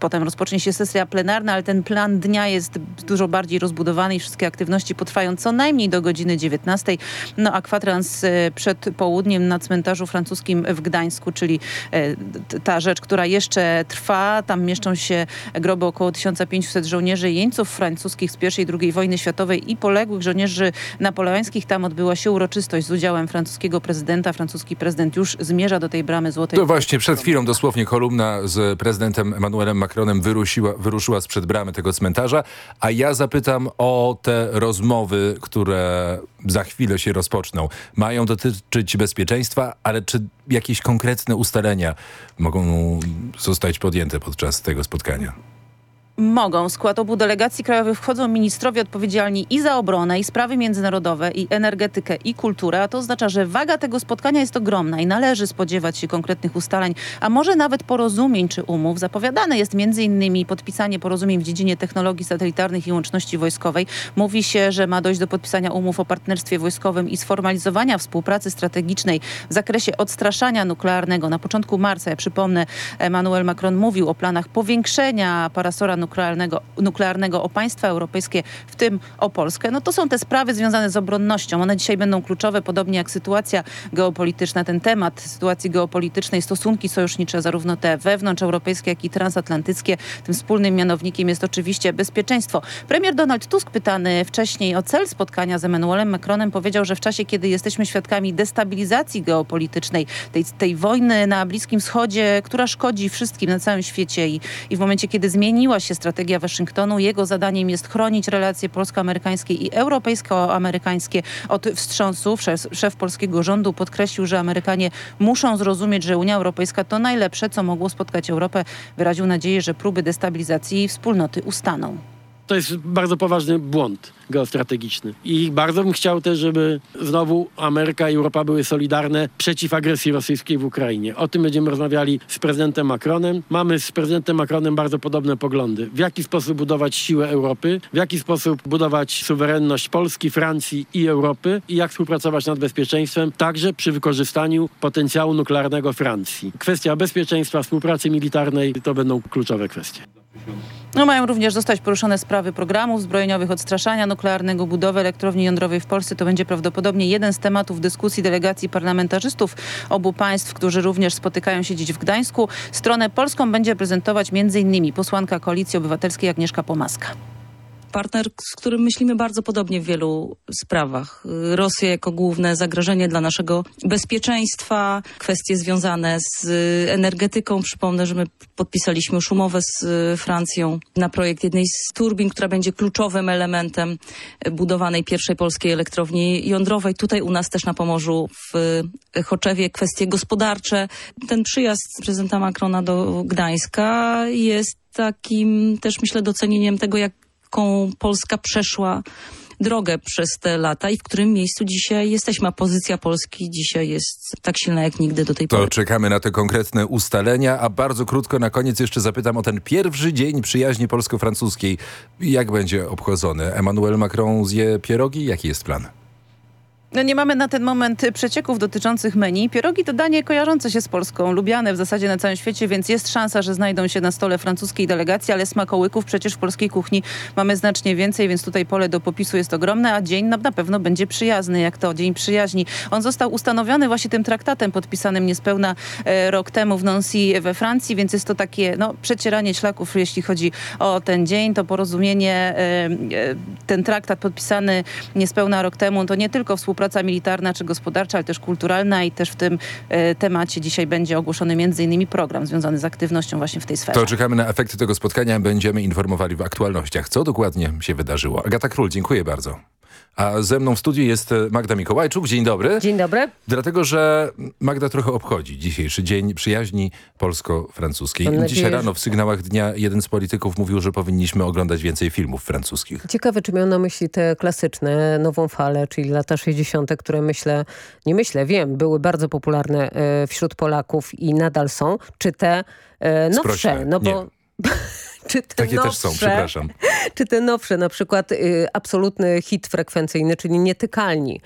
potem rozpocznie się sesja plenarna, ale ten plan dnia jest dużo bardziej rozbudowany i wszystkie aktywności potrwają co najmniej do godziny 19. No a kwadrans e, przed południem na cmentarzu francuskim w Gdańsku, czyli ta rzecz, która jeszcze trwa. Tam mieszczą się groby około 1500 żołnierzy i jeńców francuskich z I i II wojny światowej i poległych żołnierzy napoleońskich. Tam odbyła się uroczystość z udziałem francuskiego prezydenta. Francuski prezydent już zmierza do tej bramy złotej. To właśnie przed chwilą dosłownie kolumna z prezydentem Emmanuelem Macronem wyruszyła, wyruszyła sprzed bramy tego cmentarza, a ja zapytam o te rozmowy, które za chwilę się rozpoczną. Mają dotyczyć bezpieczeństwa, ale czy jakieś konkretne ustalenia mogą zostać podjęte podczas tego spotkania? Mogą. W skład obu delegacji krajowych wchodzą ministrowie odpowiedzialni i za obronę, i sprawy międzynarodowe, i energetykę, i kulturę, a to oznacza, że waga tego spotkania jest ogromna i należy spodziewać się konkretnych ustaleń, a może nawet porozumień czy umów. Zapowiadane jest m.in. podpisanie porozumień w dziedzinie technologii satelitarnych i łączności wojskowej. Mówi się, że ma dojść do podpisania umów o partnerstwie wojskowym i sformalizowania współpracy strategicznej w zakresie odstraszania nuklearnego. Na początku marca, ja przypomnę, Emmanuel Macron mówił o planach powiększenia parasora nuklearnego nuklearnego, nuklearnego o państwa europejskie, w tym o Polskę, no to są te sprawy związane z obronnością. One dzisiaj będą kluczowe, podobnie jak sytuacja geopolityczna. Ten temat sytuacji geopolitycznej, stosunki sojusznicze, zarówno te wewnątrzeuropejskie, jak i transatlantyckie. Tym wspólnym mianownikiem jest oczywiście bezpieczeństwo. Premier Donald Tusk, pytany wcześniej o cel spotkania z Emmanuelem Macronem, powiedział, że w czasie, kiedy jesteśmy świadkami destabilizacji geopolitycznej, tej, tej wojny na Bliskim Wschodzie, która szkodzi wszystkim na całym świecie i, i w momencie, kiedy zmieniła się strategia Waszyngtonu. Jego zadaniem jest chronić relacje polsko-amerykańskie i europejsko-amerykańskie od wstrząsów. Szef, szef polskiego rządu podkreślił, że Amerykanie muszą zrozumieć, że Unia Europejska to najlepsze, co mogło spotkać Europę. Wyraził nadzieję, że próby destabilizacji wspólnoty ustaną to jest bardzo poważny błąd geostrategiczny. I bardzo bym chciał też, żeby znowu Ameryka i Europa były solidarne przeciw agresji rosyjskiej w Ukrainie. O tym będziemy rozmawiali z prezydentem Macronem. Mamy z prezydentem Macronem bardzo podobne poglądy. W jaki sposób budować siłę Europy, w jaki sposób budować suwerenność Polski, Francji i Europy i jak współpracować nad bezpieczeństwem, także przy wykorzystaniu potencjału nuklearnego Francji. Kwestia bezpieczeństwa, współpracy militarnej to będą kluczowe kwestie. No, mają również zostać poruszone sprawy programów zbrojeniowych, odstraszania nuklearnego, budowy elektrowni jądrowej w Polsce. To będzie prawdopodobnie jeden z tematów dyskusji delegacji parlamentarzystów obu państw, którzy również spotykają się dziś w Gdańsku. Stronę polską będzie prezentować m.in. posłanka Koalicji Obywatelskiej Agnieszka Pomaska partner, z którym myślimy bardzo podobnie w wielu sprawach. Rosja jako główne zagrożenie dla naszego bezpieczeństwa, kwestie związane z energetyką. Przypomnę, że my podpisaliśmy już umowę z Francją na projekt jednej z turbin, która będzie kluczowym elementem budowanej pierwszej polskiej elektrowni jądrowej. Tutaj u nas też na Pomorzu w Choczewie kwestie gospodarcze. Ten przyjazd prezydenta Macrona do Gdańska jest takim też myślę docenieniem tego, jak jaką Polska przeszła drogę przez te lata i w którym miejscu dzisiaj jesteśmy. A pozycja Polski dzisiaj jest tak silna jak nigdy do tej to pory. To czekamy na te konkretne ustalenia, a bardzo krótko na koniec jeszcze zapytam o ten pierwszy dzień przyjaźni polsko-francuskiej. Jak będzie obchodzony? Emmanuel Macron zje pierogi? Jaki jest plan? No nie mamy na ten moment przecieków dotyczących menu. Pierogi to danie kojarzące się z Polską, lubiane w zasadzie na całym świecie, więc jest szansa, że znajdą się na stole francuskiej delegacji, ale smakołyków przecież w polskiej kuchni mamy znacznie więcej, więc tutaj pole do popisu jest ogromne, a dzień na, pewno będzie przyjazny, jak to Dzień Przyjaźni. On został ustanowiony właśnie tym traktatem podpisanym niespełna e, rok temu w Nancy we Francji, więc jest to takie no, przecieranie szlaków, jeśli chodzi o ten dzień, to porozumienie, e, e, ten traktat podpisany niespełna rok temu, to nie tylko współpraca współpraca militarna czy gospodarcza, ale też kulturalna i też w tym e, temacie dzisiaj będzie ogłoszony między innymi program związany z aktywnością właśnie w tej sferze. To czekamy na efekty tego spotkania, będziemy informowali w aktualnościach, co dokładnie się wydarzyło. Agata Król, dziękuję bardzo. A ze mną w studiu jest e, Magda Mikołajczuk. Dzień dobry. Dzień dobry. Dlatego, że Magda trochę obchodzi dzisiejszy Dzień Przyjaźni Polsko-Francuskiej. Dzisiaj rano w sygnałach dnia jeden z polityków mówił, że powinniśmy oglądać więcej filmów francuskich. Ciekawe, czy miał na myśli te klasyczne, nową falę, czyli lata 60., które myślę, nie myślę, wiem, były bardzo popularne e, wśród Polaków i nadal są, czy te e, nowsze. Sprośne. No bo... czy te Takie nowsze, też są, przepraszam. Czy te nowsze, na przykład y, absolutny hit frekwencyjny, czyli Nietykalni,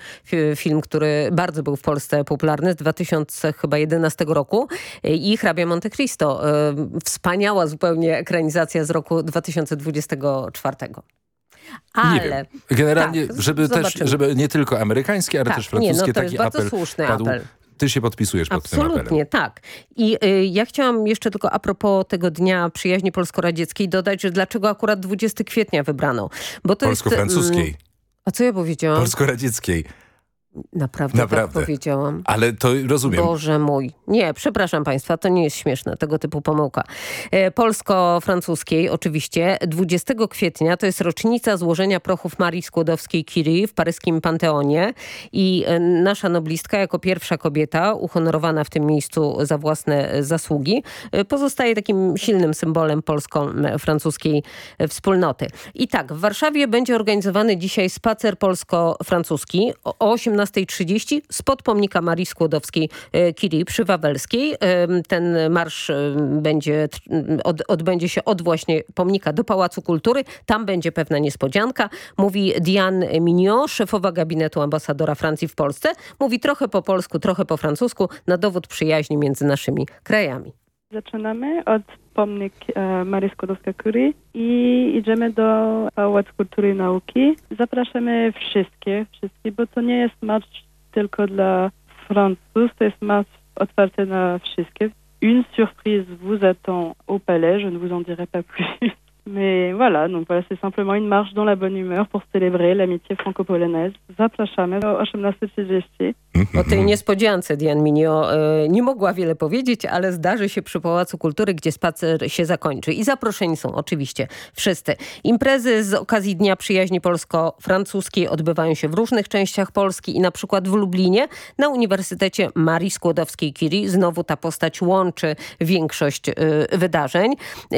film, który bardzo był w Polsce popularny z 2011 roku y, i Hrabia Monte Cristo. Y, wspaniała zupełnie ekranizacja z roku 2024. Ale. Generalnie, tak, żeby też, żeby nie tylko amerykańskie, ale tak, też francuskie, nie, no taki apel słuszny padł. apel. Ty się podpisujesz pod Absolutnie, tym Absolutnie, tak. I y, ja chciałam jeszcze tylko a propos tego Dnia Przyjaźni Polsko-Radzieckiej dodać, że dlaczego akurat 20 kwietnia wybrano. Polsko-francuskiej. Y, a co ja powiedziałam? Polsko-radzieckiej. Naprawdę, Naprawdę. Tak powiedziałam. Ale to rozumiem. Boże mój. Nie, przepraszam Państwa, to nie jest śmieszne, tego typu pomyłka. E, polsko-francuskiej oczywiście. 20 kwietnia to jest rocznica złożenia prochów Marii Skłodowskiej-Curie w paryskim Panteonie i e, nasza noblistka jako pierwsza kobieta uhonorowana w tym miejscu za własne e, zasługi pozostaje takim silnym symbolem polsko-francuskiej wspólnoty. I tak, w Warszawie będzie organizowany dzisiaj spacer polsko-francuski o 18 12.30 spod pomnika Marii Skłodowskiej-Curie e, przy Wawelskiej. E, ten marsz e, będzie, mm, od, odbędzie się od właśnie pomnika do Pałacu Kultury. Tam będzie pewna niespodzianka. Mówi Diane Mignot, szefowa gabinetu ambasadora Francji w Polsce. Mówi trochę po polsku, trochę po francusku na dowód przyjaźni między naszymi krajami. Zaczynamy od pomnik e, Marii Skłodowskiej-Curie i idziemy do Pałacu Kultury i Nauki. Zapraszamy wszystkich, wszystkich, bo to nie jest marsz tylko dla Francuz, to jest marsz otwarty na wszystkich. Une surprise vous attend au palais, je ne vous en dirai pas plus. Mais voilà, donc voilà, c'est simplement une marche dans la bonne humeur pour célébrer l'amitié franco-polonaise. Zapraszamy o 18.30. O tej niespodziance Diane Minio e, nie mogła wiele powiedzieć, ale zdarzy się przy Pałacu Kultury, gdzie spacer się zakończy. I zaproszeni są oczywiście wszyscy. Imprezy z okazji Dnia Przyjaźni Polsko-Francuskiej odbywają się w różnych częściach Polski i na przykład w Lublinie na Uniwersytecie Marii Skłodowskiej-Curie. Znowu ta postać łączy większość e, wydarzeń.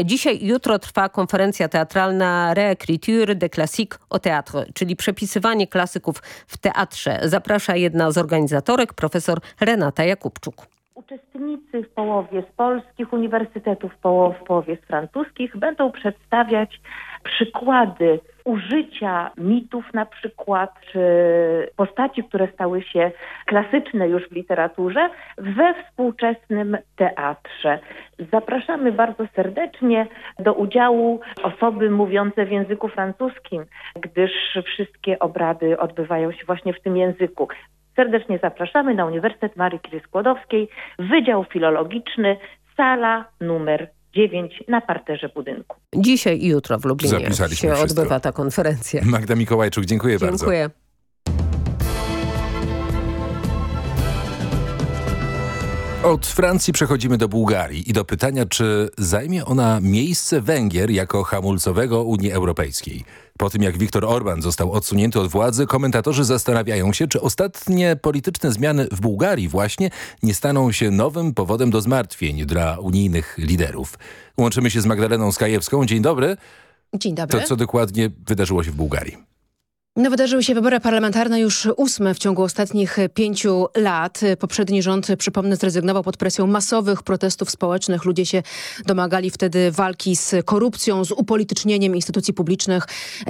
Dzisiaj jutro trwa konferencja teatralna Réécriture des classiques au théâtre, czyli przepisywanie klasyków w teatrze. Zaprasza jedna z organizatorek, profesor Renata Jakubczuk. Uczestnicy w połowie z polskich uniwersytetów, w połowie z francuskich będą przedstawiać przykłady użycia mitów na przykład, czy postaci, które stały się klasyczne już w literaturze, we współczesnym teatrze. Zapraszamy bardzo serdecznie do udziału osoby mówiące w języku francuskim, gdyż wszystkie obrady odbywają się właśnie w tym języku. Serdecznie zapraszamy na Uniwersytet Marii Curie Skłodowskiej, Wydział Filologiczny, sala numer 9 na parterze budynku. Dzisiaj i jutro w Lublinie Zapisaliśmy się wszystko. odbywa ta konferencja. Magda Mikołajczuk, dziękuję, bardzo. Dziękuję. Od Francji przechodzimy do Bułgarii i do pytania, czy zajmie ona miejsce Węgier jako hamulcowego Unii Europejskiej. Po tym jak Viktor Orban został odsunięty od władzy, komentatorzy zastanawiają się, czy ostatnie polityczne zmiany w Bułgarii właśnie nie staną się nowym powodem do zmartwień dla unijnych liderów. Łączymy się z Magdaleną Skajewską. Dzień dobry. Dzień dobry. To co dokładnie wydarzyło się w Bułgarii? No, wydarzyły się wybory parlamentarne już ósme w ciągu ostatnich pięciu lat. Poprzedni rząd, przypomnę, zrezygnował pod presją masowych protestów społecznych. Ludzie się domagali wtedy walki z korupcją, z upolitycznieniem instytucji publicznych,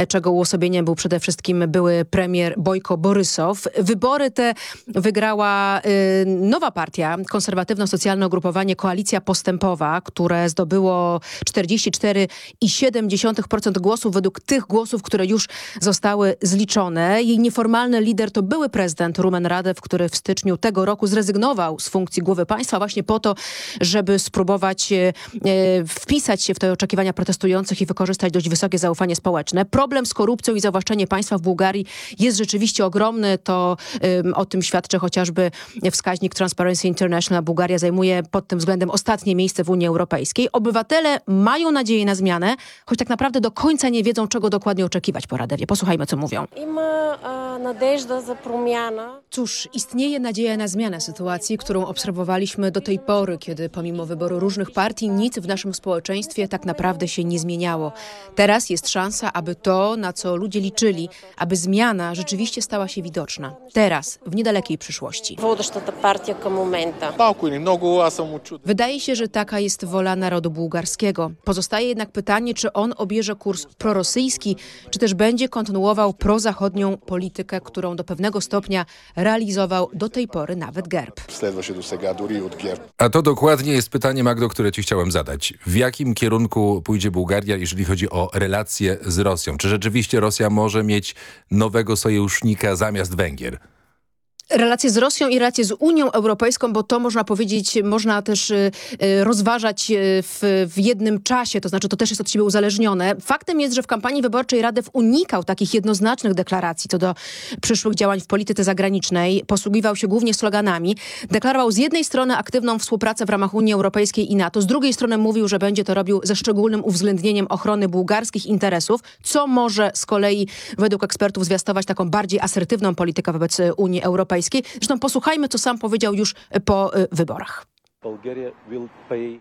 czego uosobieniem był przede wszystkim były premier Bojko Borysow. Wybory te wygrała y, nowa partia, konserwatywno-socjalne ugrupowanie Koalicja Postępowa, które zdobyło 44,7% głosów według tych głosów, które już zostały zliczone. Jej nieformalny lider to były prezydent Rumen Radew, który w styczniu tego roku zrezygnował z funkcji głowy państwa właśnie po to, żeby spróbować e, e, wpisać się w te oczekiwania protestujących i wykorzystać dość wysokie zaufanie społeczne. Problem z korupcją i zawłaszczenie państwa w Bułgarii jest rzeczywiście ogromny. To em, o tym świadczy chociażby wskaźnik Transparency International. Bułgaria zajmuje pod tym względem ostatnie miejsce w Unii Europejskiej. Obywatele mają nadzieję na zmianę, choć tak naprawdę do końca nie wiedzą, czego dokładnie oczekiwać po Radewie. Posłuchajmy, co mówią. Cóż, istnieje nadzieja na zmianę sytuacji, którą obserwowaliśmy do tej pory, kiedy pomimo wyboru różnych partii nic w naszym społeczeństwie tak naprawdę się nie zmieniało. Teraz jest szansa, aby to, na co ludzie liczyli, aby zmiana rzeczywiście stała się widoczna. Teraz, w niedalekiej przyszłości. Wydaje się, że taka jest wola narodu bułgarskiego. Pozostaje jednak pytanie, czy on obierze kurs prorosyjski, czy też będzie kontynuował pro prozachodnią politykę, którą do pewnego stopnia realizował do tej pory nawet GERB. A to dokładnie jest pytanie, Magdo, które ci chciałem zadać. W jakim kierunku pójdzie Bułgaria, jeżeli chodzi o relacje z Rosją? Czy rzeczywiście Rosja może mieć nowego sojusznika zamiast Węgier? Relacje z Rosją i relacje z Unią Europejską, bo to można powiedzieć, można też y, y, rozważać y, w, w jednym czasie, to znaczy to też jest od siebie uzależnione. Faktem jest, że w kampanii wyborczej Radew unikał takich jednoznacznych deklaracji co do przyszłych działań w polityce zagranicznej. Posługiwał się głównie sloganami. Deklarował z jednej strony aktywną współpracę w ramach Unii Europejskiej i NATO, z drugiej strony mówił, że będzie to robił ze szczególnym uwzględnieniem ochrony bułgarskich interesów, co może z kolei według ekspertów zwiastować taką bardziej asertywną politykę wobec Unii Europejskiej. Zresztą posłuchajmy, co sam powiedział już po y, wyborach.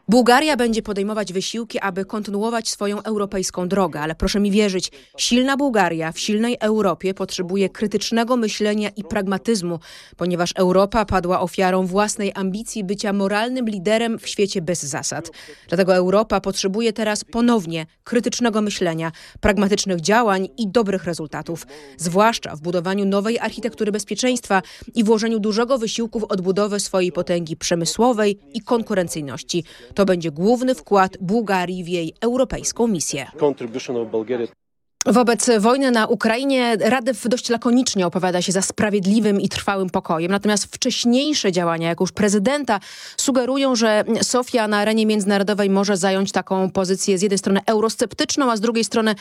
Bułgaria będzie podejmować wysiłki, aby kontynuować swoją europejską drogę, ale proszę mi wierzyć, silna Bułgaria w silnej Europie potrzebuje krytycznego myślenia i pragmatyzmu, ponieważ Europa padła ofiarą własnej ambicji bycia moralnym liderem w świecie bez zasad. Dlatego Europa potrzebuje teraz ponownie krytycznego myślenia, pragmatycznych działań i dobrych rezultatów, zwłaszcza w budowaniu nowej architektury bezpieczeństwa i włożeniu dużego wysiłku w odbudowę swojej potęgi przemysłowej i konkurencyjności. To będzie główny wkład Bułgarii w jej europejską misję. Wobec wojny na Ukrainie Radew dość lakonicznie opowiada się za sprawiedliwym i trwałym pokojem. Natomiast wcześniejsze działania, jak już prezydenta, sugerują, że Sofia na arenie międzynarodowej może zająć taką pozycję z jednej strony eurosceptyczną, a z drugiej strony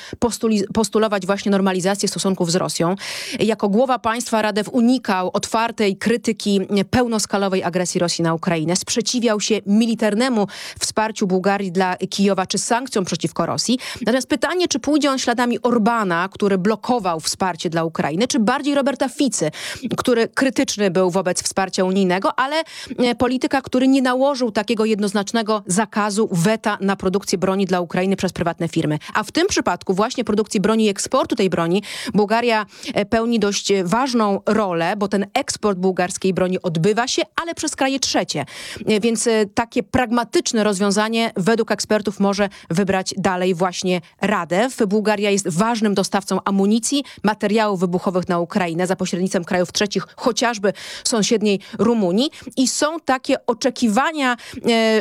postulować właśnie normalizację stosunków z Rosją. Jako głowa państwa Radew unikał otwartej krytyki pełnoskalowej agresji Rosji na Ukrainę. Sprzeciwiał się militarnemu wsparciu Bułgarii dla Kijowa czy sankcjom przeciwko Rosji. Natomiast pytanie, czy pójdzie on śladami Orbana, który blokował wsparcie dla Ukrainy, czy bardziej Roberta Ficy, który krytyczny był wobec wsparcia unijnego, ale e, polityka, który nie nałożył takiego jednoznacznego zakazu weta na produkcję broni dla Ukrainy przez prywatne firmy. A w tym przypadku właśnie produkcji broni i eksportu tej broni Bułgaria e, pełni dość ważną rolę, bo ten eksport bułgarskiej broni odbywa się, ale przez kraje trzecie. E, więc takie pragmatyczne rozwiązanie według ekspertów może wybrać dalej właśnie Radew. Bułgaria jest ważnym dostawcą amunicji, materiałów wybuchowych na Ukrainę za pośrednictwem krajów trzecich, chociażby sąsiedniej Rumunii. I są takie oczekiwania, e,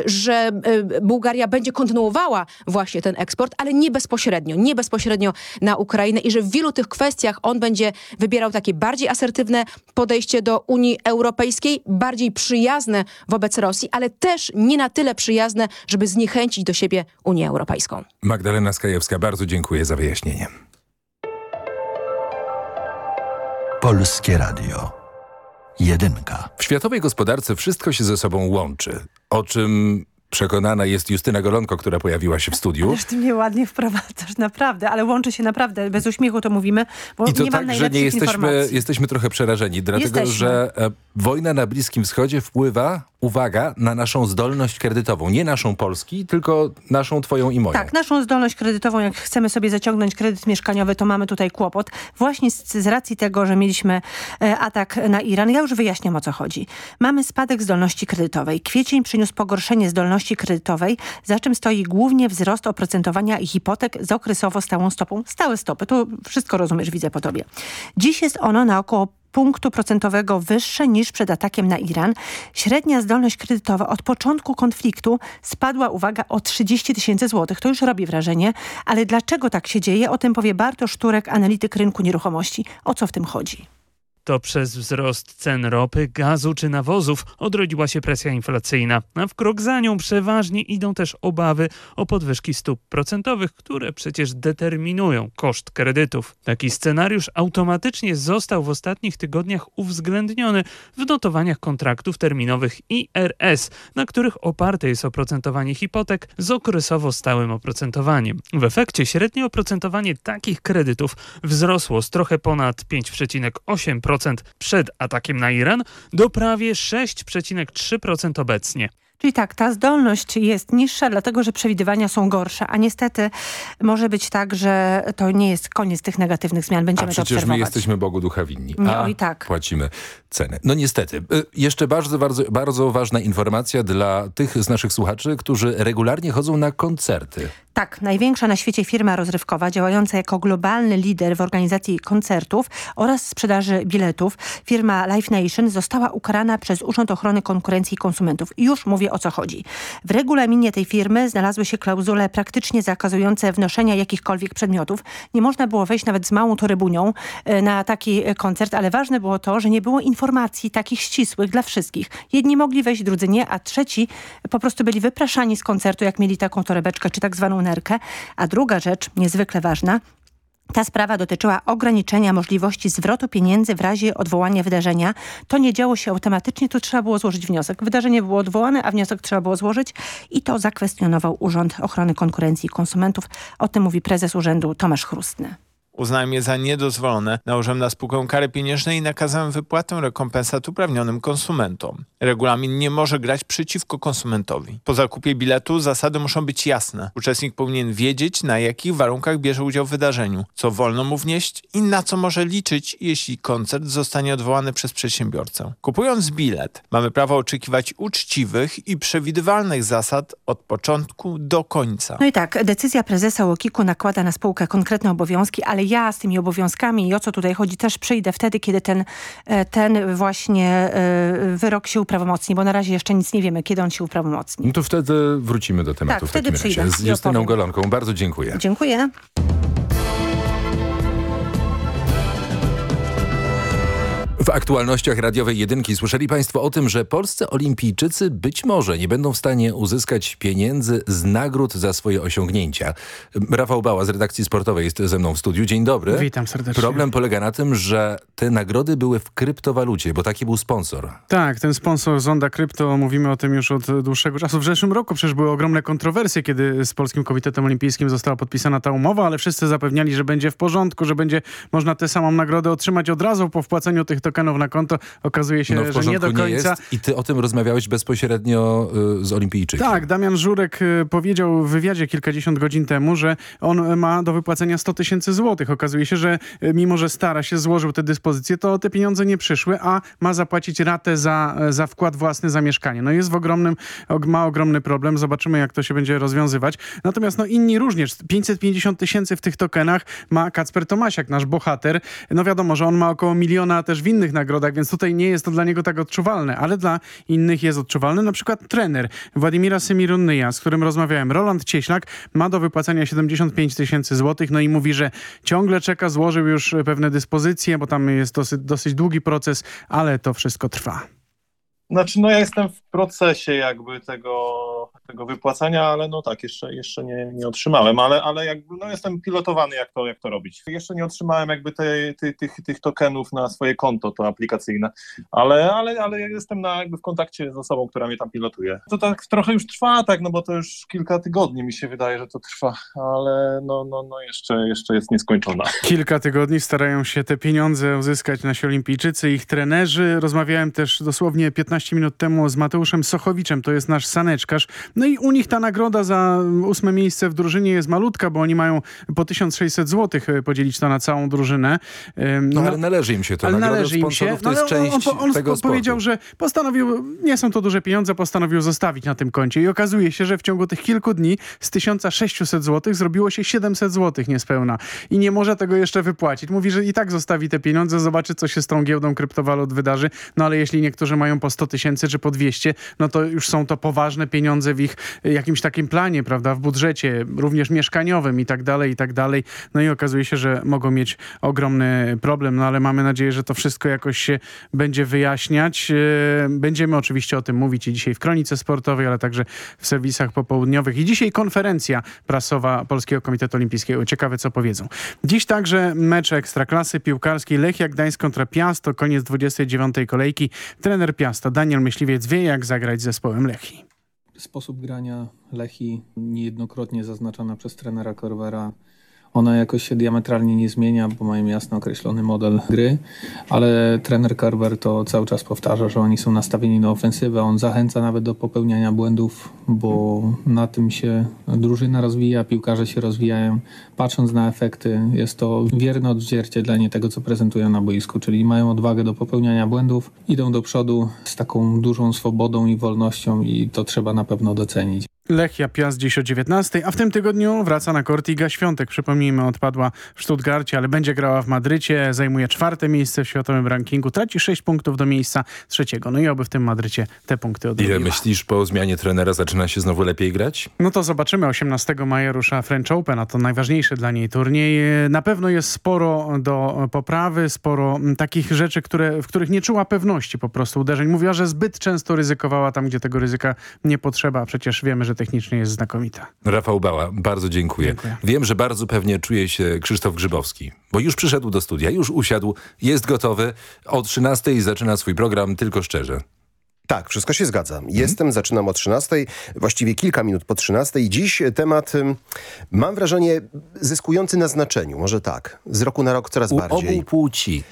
że e, Bułgaria będzie kontynuowała właśnie ten eksport, ale nie bezpośrednio, nie bezpośrednio na Ukrainę i że w wielu tych kwestiach on będzie wybierał takie bardziej asertywne podejście do Unii Europejskiej, bardziej przyjazne wobec Rosji, ale też nie na tyle przyjazne, żeby zniechęcić do siebie Unię Europejską. Magdalena Skajewska, bardzo dziękuję za wyjaśnienie. Polskie Radio. Jedynka. W światowej gospodarce wszystko się ze sobą łączy, o czym przekonana jest Justyna Golonko, która pojawiła się w studiu. Ależ ty mnie ładnie wprowadzasz, naprawdę, ale łączy się naprawdę, bez uśmiechu to mówimy, bo I to nie tak, mam że nie jesteśmy, informacji. jesteśmy trochę przerażeni, dlatego Jesteśmy. że e, wojna na Bliskim Wschodzie wpływa, uwaga, na naszą zdolność kredytową. Nie naszą Polski, tylko naszą twoją i moją. Tak, naszą zdolność kredytową, jak chcemy sobie zaciągnąć kredyt mieszkaniowy, to mamy tutaj kłopot. Właśnie z, z racji tego, że mieliśmy e, atak na Iran, ja już wyjaśniam o co chodzi. Mamy spadek zdolności kredytowej. Kwiecień przyniósł pogorszenie zdolności kredytowej, za czym stoi głównie wzrost oprocentowania hipotek z okresowo stałą stopą. Stałe stopy, to wszystko rozumiesz, widzę po tobie. Dziś jest ono na około punktu procentowego wyższe niż przed atakiem na Iran. Średnia zdolność kredytowa od początku konfliktu spadła, uwaga, o 30 tysięcy złotych. To już robi wrażenie, ale dlaczego tak się dzieje? O tym powie Bartosz Szturek, analityk rynku nieruchomości. O co w tym chodzi? To przez wzrost cen ropy, gazu czy nawozów odrodziła się presja inflacyjna, a w krok za nią przeważnie idą też obawy o podwyżki stóp procentowych, które przecież determinują koszt kredytów. Taki scenariusz automatycznie został w ostatnich tygodniach uwzględniony w notowaniach kontraktów terminowych IRS, na których oparte jest oprocentowanie hipotek z okresowo stałym oprocentowaniem. W efekcie średnie oprocentowanie takich kredytów wzrosło z trochę ponad 5,8% przed atakiem na Iran do prawie 6,3% obecnie. Czyli tak, ta zdolność jest niższa, dlatego że przewidywania są gorsze, a niestety może być tak, że to nie jest koniec tych negatywnych zmian. Będziemy A to przecież obserwować. my jesteśmy Bogu ducha winni. Nie, a oj tak. płacimy cenę. No niestety. Y, Jeszcze bardzo, bardzo, bardzo ważna informacja dla tych z naszych słuchaczy, którzy regularnie chodzą na koncerty. Tak, największa na świecie firma rozrywkowa działająca jako globalny lider w organizacji koncertów oraz sprzedaży biletów. Firma Live Nation została ukarana przez Urząd Ochrony Konkurencji i Konsumentów. I już mówię o co chodzi. W regulaminie tej firmy znalazły się klauzule praktycznie zakazujące wnoszenia jakichkolwiek przedmiotów. Nie można było wejść nawet z małą torybunią e, na taki koncert, ale ważne było to, że nie było informacji takich ścisłych dla wszystkich. Jedni mogli wejść, drudzy nie, a trzeci po prostu byli wypraszani z koncertu, jak mieli taką torebeczkę czy tak zwaną nerkę. A druga rzecz, niezwykle ważna, ta sprawa dotyczyła ograniczenia możliwości zwrotu pieniędzy w razie odwołania wydarzenia. To nie działo się automatycznie, tu trzeba było złożyć wniosek. Wydarzenie było odwołane, a wniosek trzeba było złożyć i to zakwestionował Urząd Ochrony Konkurencji i Konsumentów. O tym mówi prezes urzędu Tomasz Chrustny. Uznałem je za niedozwolone, nałożyłem na spółkę kary pieniężne i nakazałem wypłatę rekompensat uprawnionym konsumentom. Regulamin nie może grać przeciwko konsumentowi. Po zakupie biletu zasady muszą być jasne. Uczestnik powinien wiedzieć, na jakich warunkach bierze udział w wydarzeniu, co wolno mu wnieść i na co może liczyć, jeśli koncert zostanie odwołany przez przedsiębiorcę. Kupując bilet, mamy prawo oczekiwać uczciwych i przewidywalnych zasad od początku do końca. No i tak, decyzja prezesa Łokiku nakłada na spółkę konkretne obowiązki, ale ja z tymi obowiązkami i o co tutaj chodzi też przyjdę wtedy, kiedy ten, e, ten właśnie e, wyrok się uprawomocni, bo na razie jeszcze nic nie wiemy, kiedy on się uprawomocni. No to wtedy wrócimy do tematu Tak, w takim wtedy razie. przyjdę Z i Justyną. Golonką. Bardzo dziękuję. Dziękuję. W aktualnościach radiowej jedynki słyszeli Państwo o tym, że polscy olimpijczycy być może nie będą w stanie uzyskać pieniędzy z nagród za swoje osiągnięcia. Rafał Bała z redakcji sportowej jest ze mną w studiu. Dzień dobry. Witam serdecznie. Problem polega na tym, że te nagrody były w kryptowalucie, bo taki był sponsor. Tak, ten sponsor Zonda Krypto, mówimy o tym już od dłuższego czasu. W zeszłym roku przecież były ogromne kontrowersje, kiedy z Polskim Komitetem Olimpijskim została podpisana ta umowa, ale wszyscy zapewniali, że będzie w porządku, że będzie można tę samą nagrodę otrzymać od razu po wpłaceniu tych tokenów na konto. Okazuje się, No że nie do końca. jest i ty o tym rozmawiałeś bezpośrednio y, z olimpijczykiem. Tak, Damian Żurek y, powiedział w wywiadzie kilkadziesiąt godzin temu, że on ma do wypłacenia 100 tysięcy złotych. Okazuje się, że y, mimo, że stara się, złożył te dyspozycje, to te pieniądze nie przyszły, a ma zapłacić ratę za, za wkład własny za mieszkanie. No jest w ogromnym, og- ma ogromny problem. Zobaczymy, jak to się będzie rozwiązywać. Natomiast no inni również. 550 tysięcy w tych tokenach ma Kacper Tomasiak, nasz bohater. No wiadomo, że on ma około miliona też w innych nagrodach, więc tutaj nie jest to dla niego tak odczuwalne, ale dla innych jest odczuwalne. Na przykład trener Władimira Semirunnyja, z którym rozmawiałem, Roland Cieślak, ma do wypłacenia 75 tysięcy złotych, no i mówi, że ciągle czeka, złożył już pewne dyspozycje, bo tam jest dosyć, dosyć długi proces, ale to wszystko trwa. Znaczy, no ja jestem w procesie jakby tego, tego wypłacania, ale no tak, jeszcze, jeszcze nie, nie otrzymałem, ale, ale jakby no jestem pilotowany, jak to, jak to robić. Jeszcze nie otrzymałem jakby te, ty, tych, tych tokenów na swoje konto, to aplikacyjne, ale, ale, ale jestem na, jakby w kontakcie z osobą, która mnie tam pilotuje. To tak trochę już trwa, tak, no bo to już kilka tygodni mi się wydaje, że to trwa, ale no, no, no jeszcze, jeszcze jest nieskończona. Kilka tygodni starają się te pieniądze uzyskać nasi olimpijczycy, ich trenerzy. Rozmawiałem też dosłownie 15 minut temu z Mateuszem Sochowiczem, to jest nasz saneczkarz. No i u nich ta nagroda za ósme miejsce w drużynie jest malutka, bo oni mają po 1600 zł podzielić to na całą drużynę. Ym, No, ale należy im się to. ale należy im się. to No, ale on, on, on tego sportu. powiedział, że postanowił, nie są to duże pieniądze, postanowił zostawić na tym koncie i okazuje się, że w ciągu tych kilku dni z 1600 zł zrobiło się 700 zł niespełna i nie może tego jeszcze wypłacić. Mówi, że i tak zostawi te pieniądze, zobaczy co się z tą giełdą kryptowalut wydarzy, no ale jeśli niektórzy mają po 100 tysięcy czy po 200, no to już są to poważne pieniądze w ich jakimś takim planie, prawda, w budżecie, również mieszkaniowym i tak dalej, i tak dalej. No i okazuje się, że mogą mieć ogromny problem, no ale mamy nadzieję, że to wszystko jakoś się będzie wyjaśniać. E, Będziemy oczywiście o tym mówić i dzisiaj w Kronice Sportowej, ale także w serwisach popołudniowych. I dzisiaj konferencja prasowa Polskiego Komitetu Olimpijskiego. Ciekawe, co powiedzą. Dziś także mecz Ekstraklasy piłkarskiej Lechia Gdańsk kontra Piasto, koniec 29. kolejki. Trener Piasta Daniel Myśliwiec wie, jak zagrać z zespołem Lechii. Sposób grania Lechi niejednokrotnie zaznaczana przez trenera Korwera. Ona jakoś się diametralnie nie zmienia, bo mają jasno określony model gry, ale trener Korwer to cały czas powtarza, że oni są nastawieni na ofensywę. On zachęca nawet do popełniania błędów, bo na tym się drużyna rozwija, piłkarze się rozwijają. Patrząc na efekty, jest to wierne odzwierciedlenie tego, co prezentują na boisku, czyli mają odwagę do popełniania błędów, idą do przodu z taką dużą swobodą i wolnością i to trzeba na pewno docenić. Lechia Piast dziś o 19, a w tym tygodniu wraca na kort Iga Świątek. Przypomnijmy, odpadła w Stuttgarcie, ale będzie grała w Madrycie, zajmuje czwarte miejsce w światowym rankingu, traci 6 punktów do miejsca trzeciego. No i oby w tym Madrycie te punkty odrobiła. Ile myślisz, po zmianie trenera zaczyna się znowu lepiej grać? No to zobaczymy. 18 maja rusza French Open, a to najważniejszy dla niej turniej. Na pewno jest sporo do poprawy, sporo mm, takich rzeczy, które, w których nie czuła pewności po prostu uderzeń. Mówiła, że zbyt często ryzykowała tam, gdzie tego ryzyka nie potrzeba. Przecież wiemy, że technicznie jest znakomita. Rafał Bała, bardzo dziękuję. Dziękuję. Wiem, że bardzo pewnie czuje się Krzysztof Grzybowski, bo już przyszedł do studia, już usiadł, jest gotowy. O 13 zaczyna swój program Tylko Szczerze. Tak, wszystko się zgadza. Jestem, zaczynam o 13, właściwie kilka minut po 13 i dziś temat, mam wrażenie, zyskujący na znaczeniu, może tak, z roku na rok coraz U bardziej. obu płci.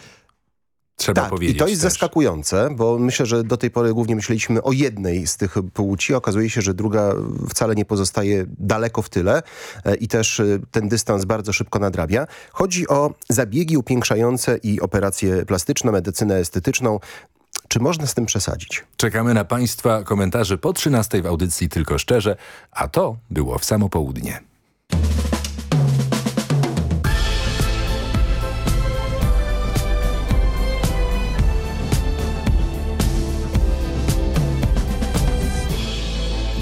Trzeba tak, powiedzieć i to jest też. zaskakujące, bo myślę, że do tej pory głównie myśleliśmy o jednej z tych płci. Okazuje się, że druga wcale nie pozostaje daleko w tyle e, i też e, ten dystans bardzo szybko nadrabia. Chodzi o zabiegi upiększające i operacje plastyczne, medycynę estetyczną. Czy można z tym przesadzić? Czekamy na Państwa komentarze po 13 w audycji Tylko Szczerze, a to było w samo południe.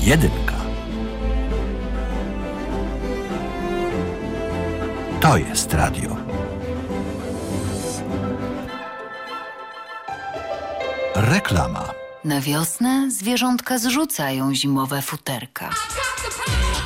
Jedynka. To jest radio. Reklama. Na wiosnę zwierzątka zrzucają zimowe futerka.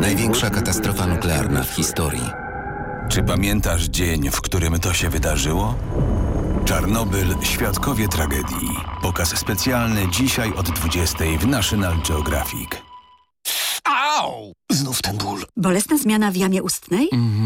Największa katastrofa nuklearna w historii. Czy pamiętasz dzień, w którym to się wydarzyło? Czarnobyl Świadkowie Tragedii. Pokaz specjalny dzisiaj od 20 w National Geographic. Au! Znów ten ból. Bolesna zmiana w jamie ustnej? Mhm.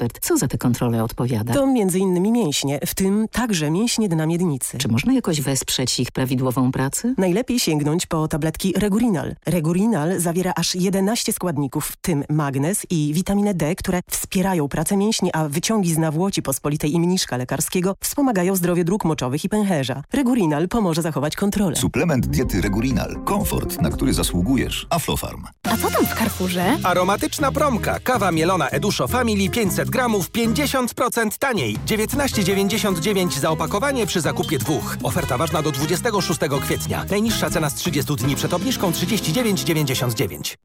co za te kontrole odpowiada? To między innymi mięśnie, w tym także mięśnie dna miednicy. Czy można jakoś wesprzeć ich prawidłową pracę? Najlepiej sięgnąć po tabletki Regurinal. Regurinal zawiera aż 11 składników, w tym magnez i witaminę D, które wspierają pracę mięśni, a wyciągi z nawłoci pospolitej i mniszka lekarskiego wspomagają zdrowie dróg moczowych i pęcherza. Regurinal pomoże zachować kontrolę. Suplement diety Regurinal. Komfort, na który zasługujesz. Aflofarm. A co tam w Carrefourze? Aromatyczna promka. Kawa mielona Eduszo Family 500 gramów 50% taniej. 19,99 za opakowanie przy zakupie dwóch. Oferta ważna do 26 kwietnia. Najniższa cena z 30 dni przed obniżką 39,99.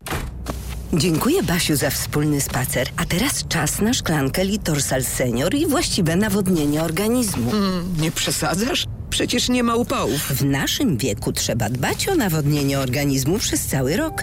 Dziękuję Basiu za wspólny spacer. A teraz czas na szklankę Litorsal Senior i właściwe nawodnienie organizmu. nie przesadzasz? Przecież nie ma upałów. W naszym wieku trzeba dbać o nawodnienie organizmu przez cały rok.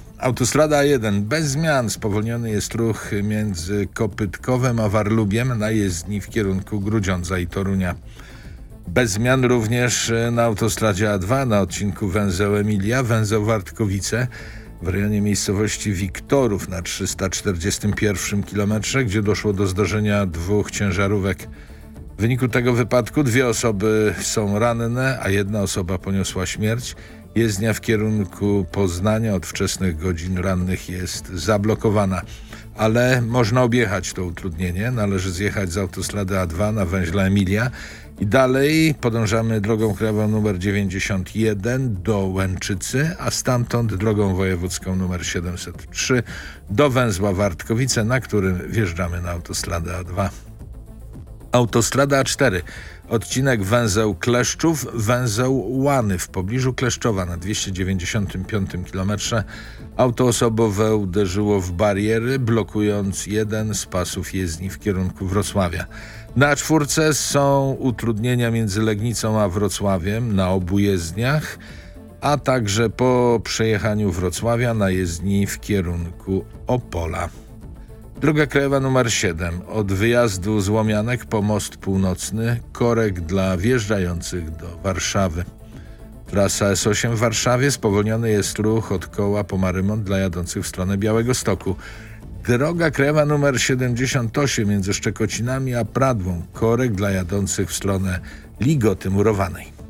Autostrada 1 bez zmian. Spowolniony jest ruch między Kopytkowem a Warlubiem na jezdni w kierunku Grudziądza i Torunia. Bez zmian również e, na autostradzie A2 na odcinku węzeł Emilia, węzeł Wartkowice w rejonie miejscowości Wiktorów na 341 km, gdzie doszło do zdarzenia dwóch ciężarówek. W wyniku tego wypadku dwie osoby są ranne, a jedna osoba poniosła śmierć. Jezdnia w kierunku Poznania od wczesnych godzin rannych jest zablokowana. Ale można objechać to utrudnienie. Należy zjechać z autostrady A2 na węźle Emilia i dalej podążamy drogą krajową numer 91 do Łęczycy, a stamtąd drogą wojewódzką numer 703 do węzła Wartkowice, na którym wjeżdżamy na autostradę A2. Autostrada A4. Odcinek węzeł Kleszczów, węzeł Łany w pobliżu Kleszczowa na 295 km. Auto osobowe uderzyło w bariery, blokując jeden z pasów jezdni w kierunku Wrocławia. Na czwórce są utrudnienia między Legnicą a Wrocławiem na obu jezdniach, a także po przejechaniu Wrocławia na jezdni w kierunku Opola. Droga krajowa numer 7 od wyjazdu z Łomianek po most północny, korek dla wjeżdżających do Warszawy. Trasa S8 w Warszawie spowolniony jest ruch od koła po Marymont dla jadących w stronę Białego Stoku. Droga krajowa numer 78 między Szczekocinami a Pradwą, korek dla jadących w stronę Ligoty Murowanej.